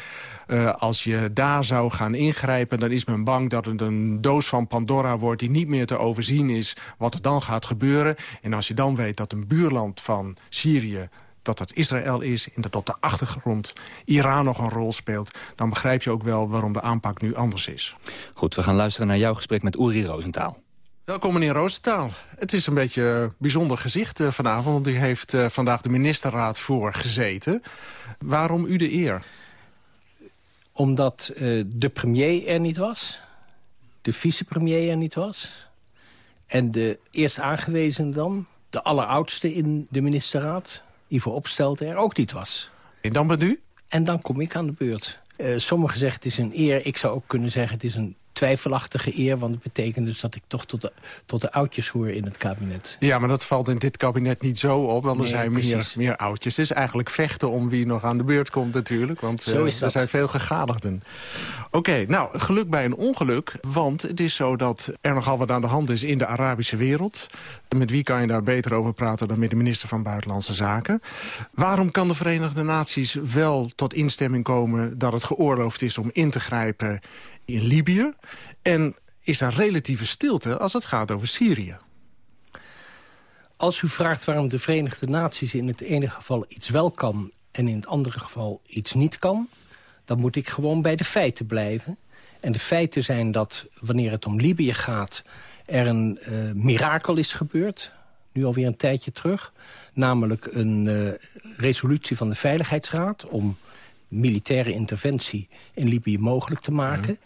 Uh, als je daar zou gaan ingrijpen, dan is men bang dat het een doos van Pandora wordt... die niet meer te overzien is wat er dan gaat gebeuren. En als je dan weet dat een buurland van Syrië dat het Israël is en dat op de achtergrond Iran nog een rol speelt... dan begrijp je ook wel waarom de aanpak nu anders is. Goed, we gaan luisteren naar jouw gesprek met Uri Roosentaal. Welkom meneer Roosentaal. Het is een beetje een bijzonder gezicht uh, vanavond... want u heeft uh, vandaag de ministerraad voor gezeten. Waarom u de eer? Omdat uh, de premier er niet was, de vicepremier er niet was... en de eerst aangewezen dan, de alleroudste in de ministerraad... Ivo Opstelten er ook niet was. En dan bent u? En dan kom ik aan de beurt. Uh, sommigen zeggen het is een eer. Ik zou ook kunnen zeggen het is een twijfelachtige eer. Want het betekent dus dat ik toch tot de, tot de oudjes hoor in het kabinet. Ja, maar dat valt in dit kabinet niet zo op. Want nee, er zijn meer, meer oudjes. Het is eigenlijk vechten om wie nog aan de beurt komt natuurlijk. Want zo is uh, dat. er zijn veel gegadigden. Oké, okay, nou, geluk bij een ongeluk. Want het is zo dat er nogal wat aan de hand is in de Arabische wereld. Met wie kan je daar beter over praten dan met de minister van Buitenlandse Zaken? Waarom kan de Verenigde Naties wel tot instemming komen... dat het geoorloofd is om in te grijpen in Libië? En is daar relatieve stilte als het gaat over Syrië? Als u vraagt waarom de Verenigde Naties in het ene geval iets wel kan... en in het andere geval iets niet kan... dan moet ik gewoon bij de feiten blijven. En de feiten zijn dat wanneer het om Libië gaat... er een eh, mirakel is gebeurd, nu alweer een tijdje terug. Namelijk een eh, resolutie van de Veiligheidsraad... om militaire interventie in Libië mogelijk te maken.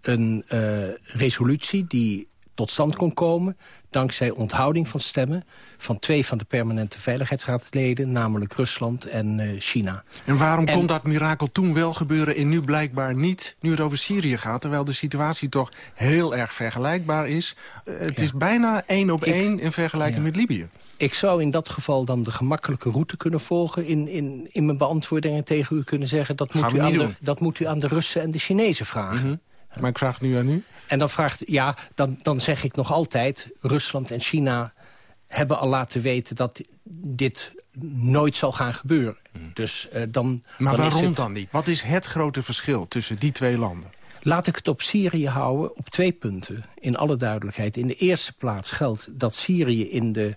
Een eh, resolutie die tot stand kon komen dankzij onthouding van stemmen... van twee van de permanente veiligheidsraadleden... namelijk Rusland en eh, China. En waarom En- kon dat mirakel toen wel gebeuren en nu blijkbaar niet... nu het over Syrië gaat, terwijl de situatie toch heel erg vergelijkbaar is? Eh, het is bijna één op één in vergelijking met Libië. Ik zou in dat geval dan de gemakkelijke route kunnen volgen... in, in, in mijn beantwoordingen tegen u kunnen zeggen... dat, moet u, aan de, dat moet u aan de Russen en de Chinezen vragen. Mhm. Maar ik vraag het nu aan u. En dan vraagt, ja, dan, dan zeg ik nog altijd... Rusland en China hebben al laten weten dat dit nooit zal gaan gebeuren. Dus eh, dan, Maar dan is waarom het- dan niet? Wat is het grote verschil tussen die twee landen? Laat ik het op Syrië houden op twee punten. In alle duidelijkheid. In de eerste plaats geldt dat Syrië in de,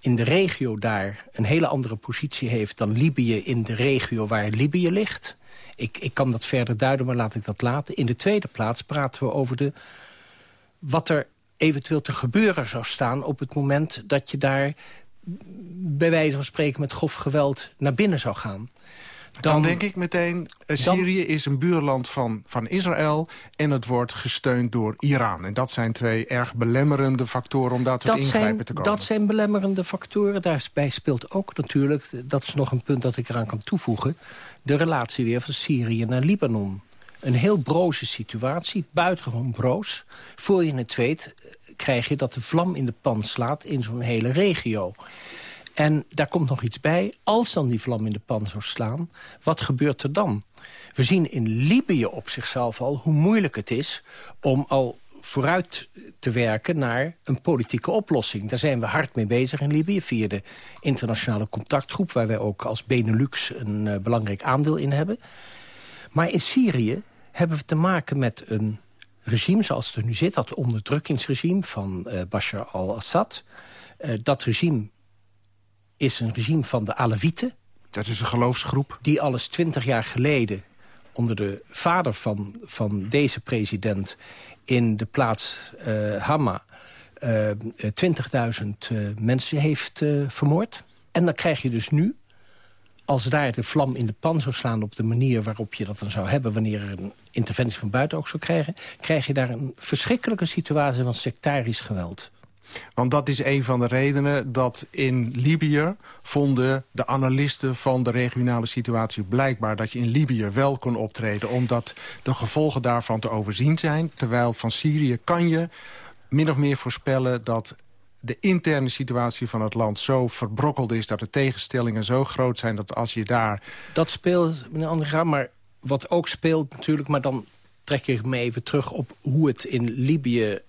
in de regio daar... een hele andere positie heeft dan Libië in de regio waar Libië ligt. Ik, ik kan dat verder duiden, maar laat ik dat laten. In de tweede plaats praten we over de, wat er eventueel te gebeuren zou staan... op het moment dat je daar bij wijze van spreken met grof geweld naar binnen zou gaan. Dan, denk ik meteen, eh, dan- Syrië is een buurland van, van Israël... en het wordt gesteund door Iran. En dat zijn twee erg belemmerende factoren om daar tot ingrijpen zijn, te komen. dat zijn belemmerende factoren. Daarbij speelt ook natuurlijk, dat is nog een punt dat ik eraan kan toevoegen... de relatie weer van Syrië naar Libanon. Een heel broze situatie, buitengewoon broos. Voor je het weet eh, krijg je dat de vlam in de pan slaat in zo'n hele regio. En daar komt nog iets bij. Als dan die vlam in de pan zou slaan, wat gebeurt er dan? We zien in Libië op zichzelf al hoe moeilijk het is... om al vooruit te werken naar een politieke oplossing. Daar zijn we hard mee bezig in Libië... via de internationale contactgroep... waar wij ook als Benelux een eh, belangrijk aandeel in hebben. Maar in Syrië hebben we te maken met een regime zoals het er nu zit... dat onderdrukkingsregime van eh, Bashar al-Assad. Eh, dat regime is een regime van de Alawieten. Dat is een geloofsgroep. Die alles twintig jaar geleden onder de vader van, van deze president... in de plaats eh Hama eh, eh, 20.000 eh, mensen heeft vermoord. En dan krijg je dus nu, als daar de vlam in de pan zou slaan... op de manier waarop je dat dan zou hebben... wanneer er een interventie van buiten ook zou krijgen... krijg je daar een verschrikkelijke situatie van sectarisch geweld. Want dat is een van de redenen dat in Libië vonden de analisten van de regionale situatie blijkbaar dat je in Libië wel kon optreden omdat de gevolgen daarvan te overzien zijn. Terwijl van Syrië kan je min of meer voorspellen dat de interne situatie van het land zo verbrokkeld is... dat de tegenstellingen zo groot zijn dat als je daar... Dat speelt, meneer Andega, maar wat ook speelt natuurlijk... maar dan trek ik me even terug op hoe het in Libië eh,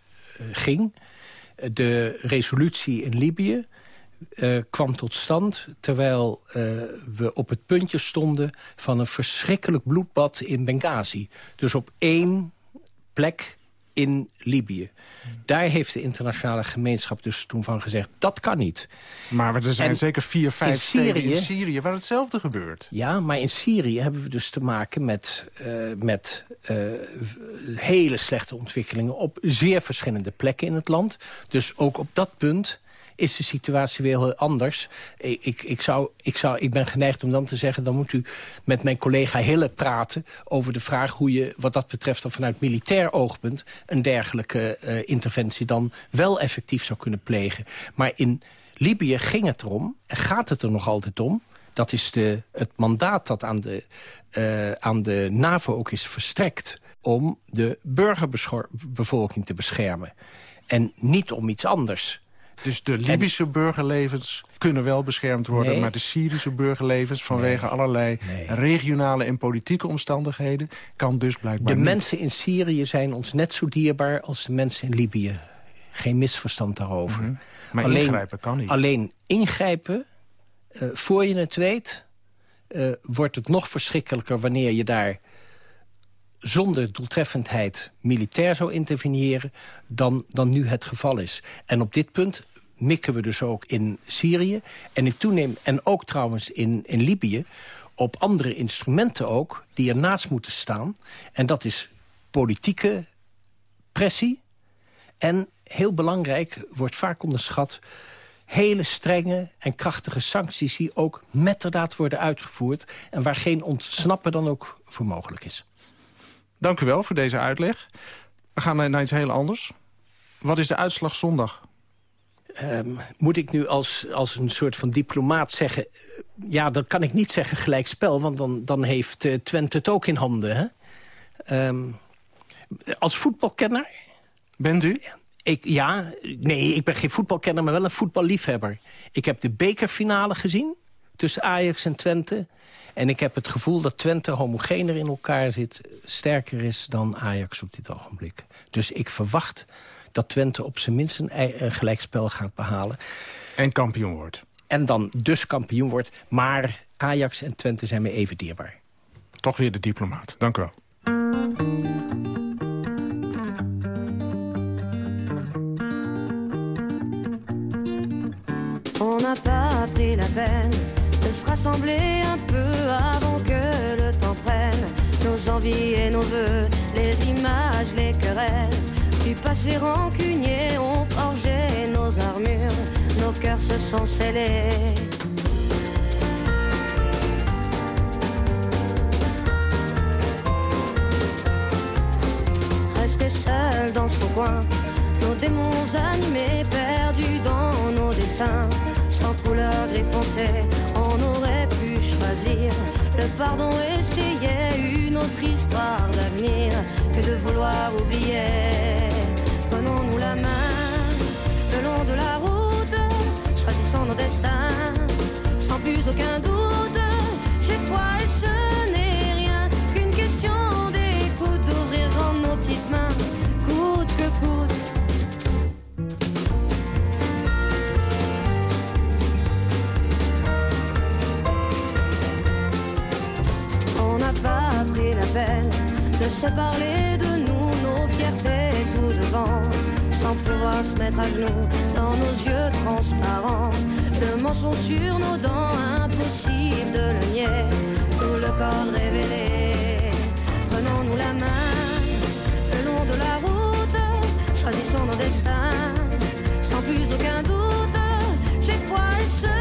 ging. De resolutie in Libië eh, kwam tot stand... terwijl eh, we op het puntje stonden van een verschrikkelijk bloedbad in Benghazi. Dus op één plek in Libië. Daar heeft de internationale gemeenschap dus toen van gezegd... dat kan niet. Maar er zijn En zeker vier, vijf in steden in Syrië- Syrië waar hetzelfde gebeurt. Ja, maar in Syrië hebben we dus te maken met, eh, met eh, hele slechte ontwikkelingen... op zeer verschillende plekken in het land. Dus ook op dat punt is de situatie weer heel anders. Ik, ik, zou, ik, zou, ik ben geneigd om dan te zeggen... dan moet u met mijn collega Hille praten over de vraag... hoe je wat dat betreft dan vanuit militair oogpunt... een dergelijke eh, interventie dan wel effectief zou kunnen plegen. Maar in Libië ging het erom, en gaat het er nog altijd om... Dat is de, het mandaat dat aan de, eh, aan de NAVO ook is verstrekt... om de burgerbevolking te beschermen. En niet om iets anders. Dus de Libische burgerlevens kunnen wel beschermd worden... Nee. maar de Syrische burgerlevens vanwege allerlei regionale en politieke omstandigheden... kan dus blijkbaar De niet. mensen in Syrië zijn ons net zo dierbaar als de mensen in Libië. Geen misverstand daarover. Mhm. Maar ingrijpen kan niet. Alleen ingrijpen, eh, voor je het weet... eh, wordt het nog verschrikkelijker wanneer je daar zonder doeltreffendheid militair zou interveneren... dan, dan nu het geval is. En op dit punt mikken we dus ook in Syrië... en, in toeneem, en ook trouwens in, in Libië op andere instrumenten ook... die ernaast moeten staan. En dat is politieke pressie. En heel belangrijk, wordt vaak onderschat... hele strenge en krachtige sancties die ook metterdaad worden uitgevoerd... en waar geen ontsnappen dan ook voor mogelijk is. Dank u wel voor deze uitleg. We gaan naar iets heel anders. Wat is de uitslag zondag? Ehm, moet ik nu als, als een soort van diplomaat zeggen... eh, ja, dan kan ik niet zeggen gelijkspel... want dan, dan heeft eh, Twente het ook in handen. Hè? Ehm, als voetbalkenner... Bent u? Ik, ja, nee, ik ben geen voetbalkenner, maar wel een voetballiefhebber. Ik heb de bekerfinale gezien tussen Ajax en Twente. En ik heb het gevoel dat Twente homogener in elkaar zit... sterker is dan Ajax op dit ogenblik. Dus ik verwacht dat Twente op zijn minst een een gelijkspel gaat behalen. En kampioen wordt. En dan dus kampioen wordt. Maar Ajax en Twente zijn me even dierbaar. Toch weer de diplomaat. Dank u wel. On n'a pas pris la peine de se rassembler un peu avant que le temps prenne nos envies et nos voeux, les images, les querelles. Du passé rancunier ont forgé nos armures, nos cœurs se sont scellés. Rester seul dans son coin, nos démons animés, perdus dans nos dessins, sans couleur gris foncé, on aurait pu choisir le pardon, essayer une autre histoire d'avenir que de vouloir oublier. De la route, choisissons nos destins, sans plus aucun doute. J'ai foi et ce n'est rien qu'une question d'écoute, d'ouvrir grand nos petites mains, coûte que coûte. On n'a pas pris la peine de se parler de pouvoir se mettre à genoux dans nos yeux transparents. Le mensonge sur nos dents, impossible de le nier, tout le corps révélé. Prenons-nous la main le long de la route, choisissons nos destins, sans plus aucun doute. J'ai foi et ce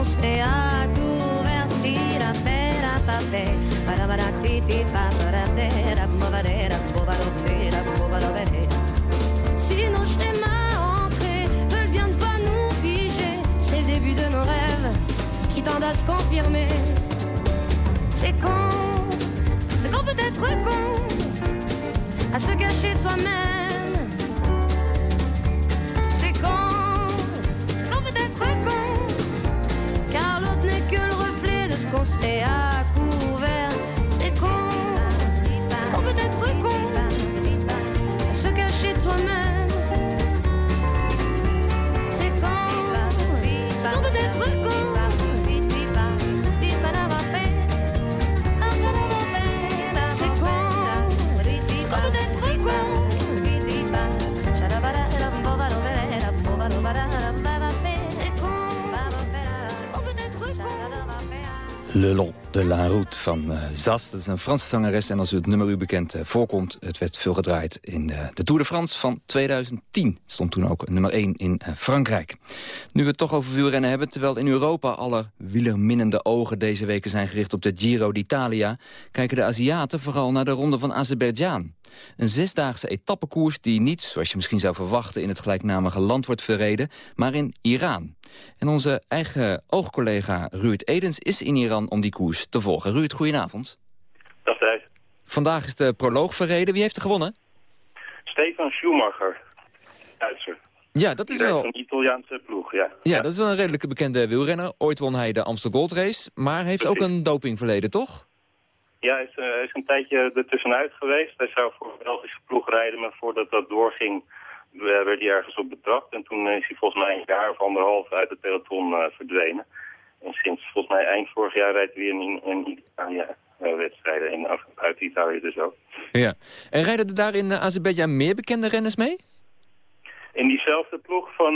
Qu'on se fait à. Tira, pera, papé, para, para, ti, ti, pa, para, tera, movadera, bobadopera, bobadopera. Si nos schémas veulent bien ne pas nous figer, c'est le début de nos rêves qui tendent à se confirmer. C'est con, c'est qu'on peut être con à se cacher de soi-même. Le Long de la Route van eh, Zas. Dat is een Franse zangeres en als u het nummer u bekend eh, voorkomt... het werd veel gedraaid in de, de Tour de France van 2010. Stond toen ook nummer 1 in eh, Frankrijk. Nu we het toch over wielrennen hebben... terwijl in Europa alle wielerminnende ogen deze weken zijn gericht op de Giro d'Italia... kijken de Aziaten vooral naar de ronde van Azerbeidzjan. Een zesdaagse etappekoers die niet, zoals je misschien zou verwachten... in het gelijknamige land wordt verreden, maar in Iran. En onze eigen oogcollega Ruud Edens is in Iran om die koers te volgen. Ruud, goedenavond. Dag Thijs. Vandaag is de proloog verreden. Wie heeft er gewonnen? Stefan Schumacher, Duitser. Ja, dat is wel... Een Italiaanse ploeg, ja. Ja, dat is wel een redelijke bekende wielrenner. Ooit won hij de Amstel Gold Race, maar heeft ook een dopingverleden, toch? Ja, hij is, eh, hij is een tijdje ertussenuit geweest. Hij zou voor een Belgische ploeg rijden, maar voordat dat doorging eh, werd hij ergens op betrapt. En toen is hij volgens mij een jaar of anderhalf uit het peloton eh, verdwenen. En sinds volgens mij eind vorig jaar rijdt hij weer in, in wedstrijden. Uit Italië dus ook. Ja. En rijden er daar in Azerbeidzjan meer bekende renners mee? In diezelfde ploeg van,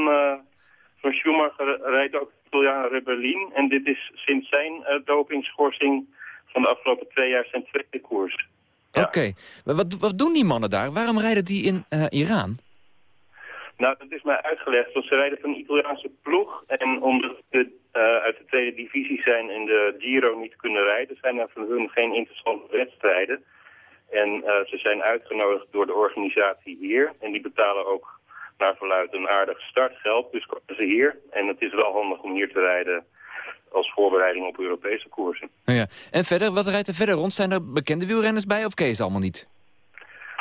van Schumacher rijdt ook Italiaan Rebellin. En dit is sinds zijn eh dopingschorsing van de afgelopen twee jaar zijn tweede koers. Oké. Maar Wat, wat doen die mannen daar? Waarom rijden die in eh, Iran? Nou, dat is mij uitgelegd. Want ze rijden van een Italiaanse ploeg. En omdat ze eh, uit de tweede divisie zijn en de Giro niet kunnen rijden... zijn er voor hun geen interessante wedstrijden. En eh, ze zijn uitgenodigd door de organisatie hier. En die betalen ook naar verluid een aardig startgeld. Dus komen ze hier. En het is wel handig om hier te rijden als voorbereiding op Europese koersen. Ja. En verder, wat rijdt er verder rond? Zijn er bekende wielrenners bij of ze allemaal niet?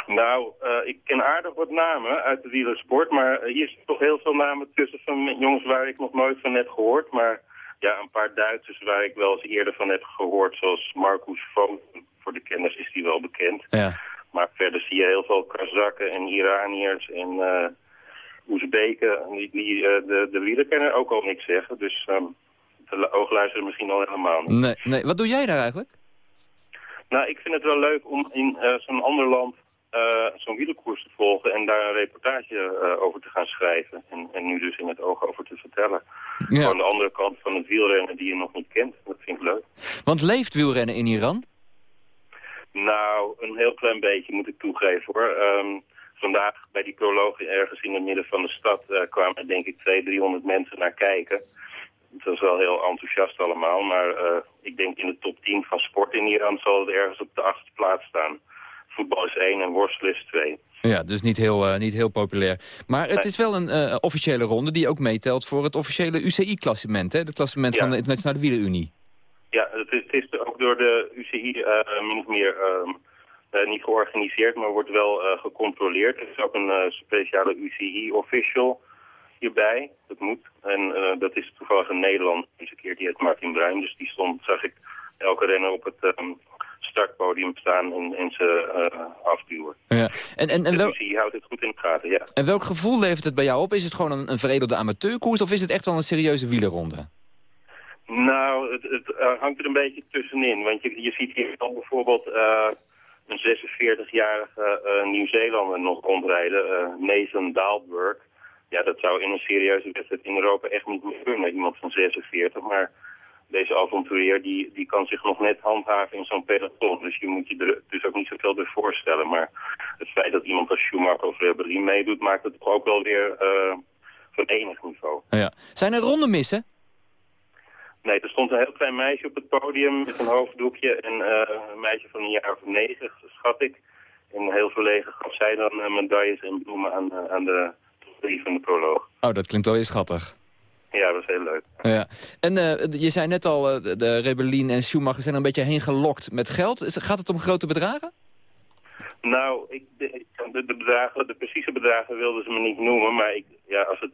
Nou, eh, ik ken aardig wat namen uit de wielersport, maar hier zitten toch heel veel namen tussen van jongens waar ik nog nooit van heb gehoord. Maar ja, een paar Duitsers waar ik wel eens eerder van heb gehoord, zoals Marcus Vogt. Voor de kenners is die wel bekend. Ja. Maar verder zie je heel veel Kazakken en Iraniërs en eh Oezbeken. Die, die eh, de, de wielerkenner ook al niks zeggen. Dus ehm, de oogluisteren misschien al helemaal niet. Nee, nee. Wat doe jij daar eigenlijk? Nou, ik vind het wel leuk om in eh, zo'n ander land eh, zo'n wielerkoers te volgen en daar een reportage eh, over te gaan schrijven. En, en nu dus in het oog over te vertellen. Gewoon de andere kant van het wielrennen die je nog niet kent. Dat vind ik leuk. Want leeft wielrennen in Iran? Nou, een heel klein beetje moet ik toegeven hoor. Ehm, vandaag bij die proloog ergens in het midden van de stad kwamen er denk ik 200, 300 mensen naar kijken. Het was wel heel enthousiast allemaal, maar eh, ik denk in de top 10 van sport in Iran zal het ergens op de achtste plaats staan. Voetbal is 1 en worstelen is 2. Ja, dus niet heel, eh, niet heel populair. Maar het is wel een eh, officiële ronde die ook meetelt voor het officiële UCI-klassement. Het klassement Ja. van de Internationale Wielerunie. Ja, het is, het is ook door de UCI min of meer ehm, eh, niet georganiseerd, maar wordt wel gecontroleerd. Er is ook een speciale UCI-official hierbij. Dat moet. En eh, dat is toevallig een Nederland deze keer, die heet Martin Bruin. Dus die stond, zag ik, elke renner op het ehm, startpodium staan en, en ze eh, afduwen. Ja. En, en, en, de wel, UCI houdt het goed in de gaten, ja. en welk gevoel levert het bij jou op? Is het gewoon een, een veredelde amateurkoers of is het echt wel een serieuze wielerronde? Nou, het, het eh, hangt er een beetje tussenin. Want je, je ziet hier al bijvoorbeeld een 46-jarige eh, Nieuw-Zeelander nog rondrijden, Nathan Dahlberg. Ja, dat zou in een serieuze wedstrijd in Europa echt niet meer kunnen, iemand van 46. Maar deze avonturier die, die kan zich nog net handhaven in zo'n peloton. Dus je moet je er dus ook niet zoveel bij voorstellen. Maar het feit dat iemand als Schumacher of Rebellin meedoet, maakt het ook wel weer eh, van enig niveau. Ja. Zijn er ronde missen? Nee, er stond een heel klein meisje op het podium met een hoofddoekje. En eh, een meisje van een jaar of negen, schat ik. En heel verlegen gaf zij dan eh, medailles en bloemen aan, aan de drie van de proloog. Oh, dat klinkt wel eens schattig. Ja, dat was heel leuk. Ja. En eh, je zei net al, eh, de, Rebellin en Schumacher zijn er een beetje heen gelokt met geld. Is, gaat het om grote bedragen? Nou, ik, de, de, bedragen, de precieze bedragen wilden ze me niet noemen. Maar ik, ja, als, het,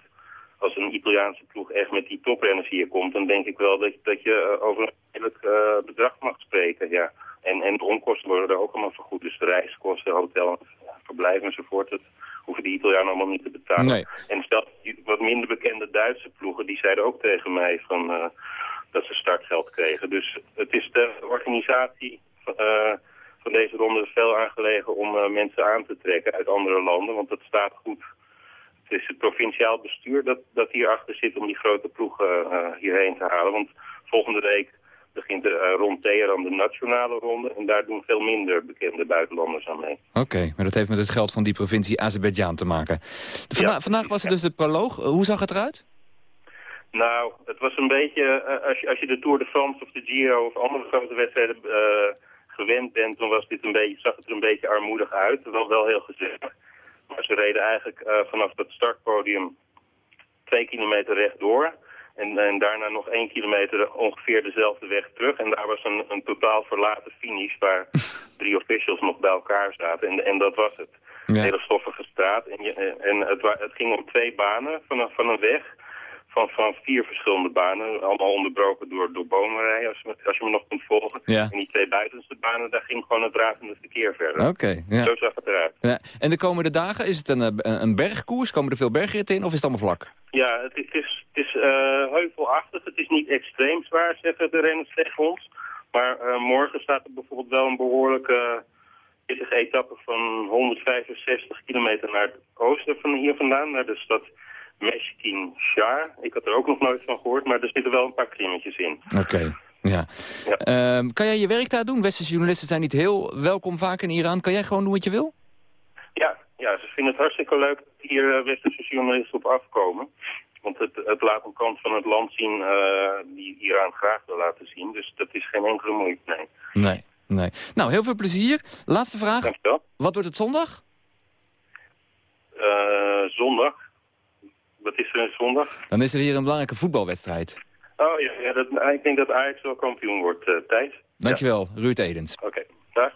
als een Italiaanse ploeg echt met die toprenners hier komt... dan denk ik wel dat, dat je eh, over een redelijk bedrag mag spreken, ja. En, en de onkosten worden er ook allemaal vergoed. Dus de reiskosten, hotel, verblijf enzovoort... dat hoeven die Italianen allemaal niet te betalen. Nee. En stel, die wat minder bekende Duitse ploegen... die zeiden ook tegen mij van, eh, dat ze startgeld kregen. Dus het is de organisatie... eh, van deze ronde veel aangelegen om eh, mensen aan te trekken uit andere landen, want dat staat goed. Het is het provinciaal bestuur dat, dat hierachter zit om die grote ploegen hierheen te halen. Want volgende week begint er eh, rond Teheran de nationale ronde. En daar doen veel minder bekende buitenlanders aan mee. Oké, maar dat heeft met het geld van die provincie Azerbeidzjan te maken. Vandaag was er dus de proloog. Eh, Hoe zag het eruit? Nou, het was een beetje, eh, als, je, als je de Tour de France of de Giro of andere grote wedstrijden eh, gewend bent, dan was dit een beetje, zag het er een beetje armoedig uit. Wel, wel heel gezellig. Maar ze reden eigenlijk vanaf het startpodium twee kilometer rechtdoor. En, en daarna nog één kilometer ongeveer dezelfde weg terug. En daar was een, een totaal verlaten finish waar drie officials nog bij elkaar zaten. En, en dat was het. Een hele stoffige straat. En, je, eh, en het, het ging om twee banen van een, van een weg. Van, van vier verschillende banen. Allemaal onderbroken door, door bomenrijen, als, je me- als je me nog kunt volgen. Ja. En die twee buitenste banen, daar ging gewoon het ratende verkeer verder. Oké, ja. Zo zag het eruit. Ja. En de komende dagen, is het een, eh, een bergkoers? Komen er veel bergritten in of is het allemaal vlak? Ja, het is, het is, het is eh, heuvelachtig. Het is niet extreem zwaar, zeggen de renners tegen ons. Maar eh, morgen staat er bijvoorbeeld wel een behoorlijke pittige etappe van 165 kilometer naar het oosten van hier vandaan, naar de stad Meshkin Shar. Ik had er ook nog nooit van gehoord, maar er zitten wel een paar klimmetjes in. Oké, ja. Ehm, kan jij je werk daar doen? Westerse journalisten zijn niet heel welkom vaak in Iran. Kan jij gewoon doen wat je wil? Ja, ja, ze vinden het hartstikke leuk dat hier eh, westerse journalisten op afkomen. Want het, het laat een kant van het land zien eh, die Iran graag wil laten zien. Dus dat is geen enkele moeite, nee. Nee, nee. Nou, heel veel plezier. Laatste vraag. Dankjewel. Wat wordt het zondag? Eh, zondag. Wat is er zondag? Dan is er hier een belangrijke voetbalwedstrijd. Oh ja, ja dat, ik denk dat Ajax wel kampioen wordt, eh Thijs. Dankjewel, Ruud Edens. Oké, dag.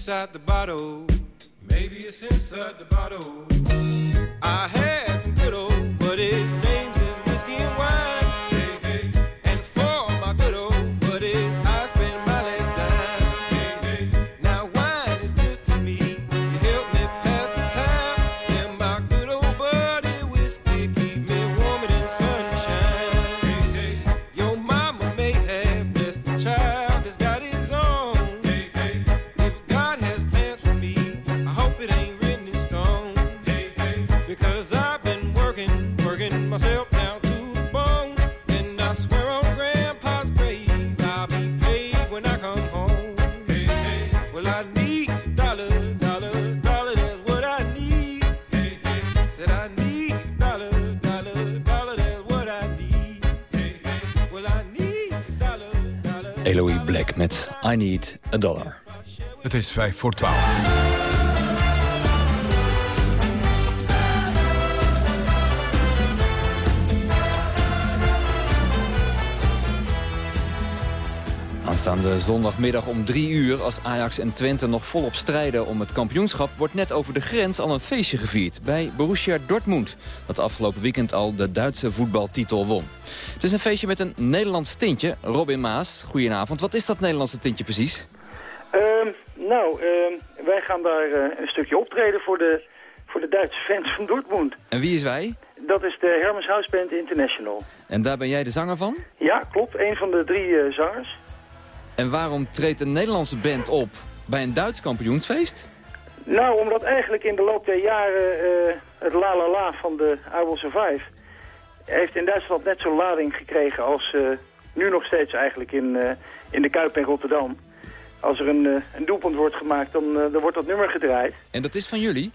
Inside the bottle. I Need a Dollar. Het is vijf voor twaalf. Aanstaande zondagmiddag om drie uur, als Ajax en Twente nog volop strijden om het kampioenschap, wordt net over de grens al een feestje gevierd bij Borussia Dortmund, dat afgelopen weekend al de Duitse voetbaltitel won. Het is een feestje met een Nederlands tintje. Robin Maas, goedenavond. Wat is dat Nederlandse tintje precies? Ehm, nou, ehm, wij gaan daar eh, een stukje optreden voor de, voor de Duitse fans van Dortmund. En wie is wij? Dat is de Hermes House Band International. En daar ben jij de zanger van? Ja, klopt. Een van de drie eh, zangers. En waarom treedt een Nederlandse band op bij een Duits kampioensfeest? Nou, omdat eigenlijk in de loop der jaren eh, het La La La van de I Will Survive... heeft in Duitsland net zo'n lading gekregen als eh, nu nog steeds eigenlijk in, eh, in de Kuip in Rotterdam. Als er een, een doelpunt wordt gemaakt, dan, dan wordt dat nummer gedraaid. En dat is van jullie?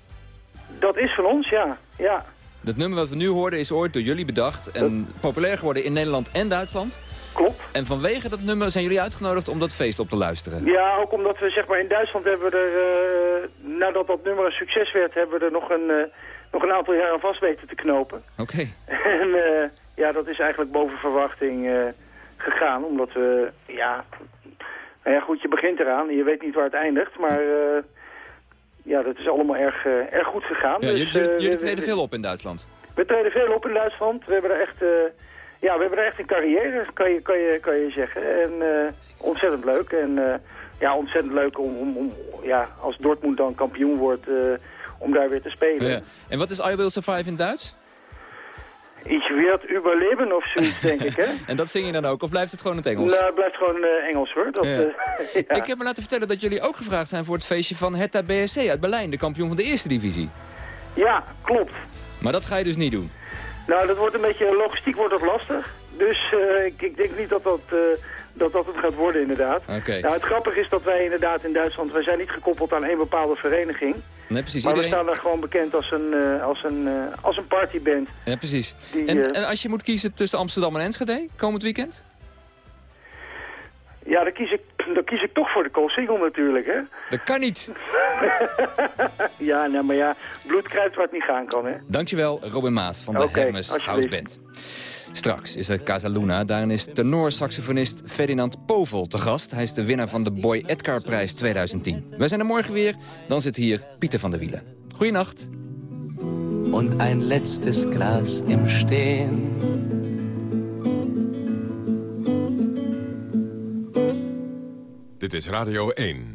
Dat is van ons, ja. ja. Dat nummer wat we nu hoorden is ooit door jullie bedacht en populair geworden in Nederland en Duitsland. Klopt. En vanwege dat nummer zijn jullie uitgenodigd om dat feest op te luisteren. Ja, ook omdat we zeg maar in Duitsland hebben we er, eh, nadat dat nummer een succes werd, hebben we er nog een, eh, nog een aantal jaar aan vast weten te knopen. Oké. En eh, ja, dat is eigenlijk boven verwachting gegaan, omdat we, ja, nou ja goed, je begint eraan, je weet niet waar het eindigt, maar ja, dat is allemaal erg, erg goed gegaan. Ja, Dus, jullie, jullie, treden veel op in Duitsland. We treden veel op in Duitsland. We hebben er echt, ja, we hebben echt een carrière, kan je, kan je, kan je zeggen. En eh, ontzettend leuk. En eh, ja, ontzettend leuk om, om, om ja, als Dortmund dan kampioen wordt, eh, om daar weer te spelen. Ja. En wat is I Will Survive in Duits? Iets wird überleben of zoiets, denk ik, hè? En dat zing je dan ook, of blijft het gewoon in het Engels? Nou, het blijft gewoon Engels, hoor. Dat, Ja. ja. Ik heb me laten vertellen dat jullie ook gevraagd zijn voor het feestje van Hertha BSC uit Berlijn, de kampioen van de eerste divisie. ja, klopt. Maar dat ga je dus niet doen. Nou, dat wordt een beetje, logistiek wordt dat lastig. Dus eh, ik, ik denk niet dat dat, eh, dat dat het gaat worden, inderdaad. Nou, het grappige is dat wij inderdaad in Duitsland, wij zijn niet gekoppeld aan één bepaalde vereniging. Nee, precies. maar we Iedereen... staan daar gewoon bekend als een, eh, als een, als een partyband. Ja, precies. Die, En, en als je moet kiezen tussen Amsterdam en Enschede, komend weekend? Ja, dan kies, ik, dan kies ik toch voor de Koolsingel natuurlijk, hè? Dat kan niet. ja, nou, maar ja, bloed kruipt waar het niet gaan kan, hè? Dankjewel, Robin Maas van de Oké, Hermes House alsjeblieft. Band. Straks is er Casa Luna. Daarin is tenor-saxofonist Ferdinand Povel te gast. Hij is de winnaar van de Boy Edgar prijs 2010. Wij zijn er morgen weer. Dan zit hier Pieter van der Wielen. Goeienacht. Und ein letztes Glas im Stehen. Dit is Radio 1.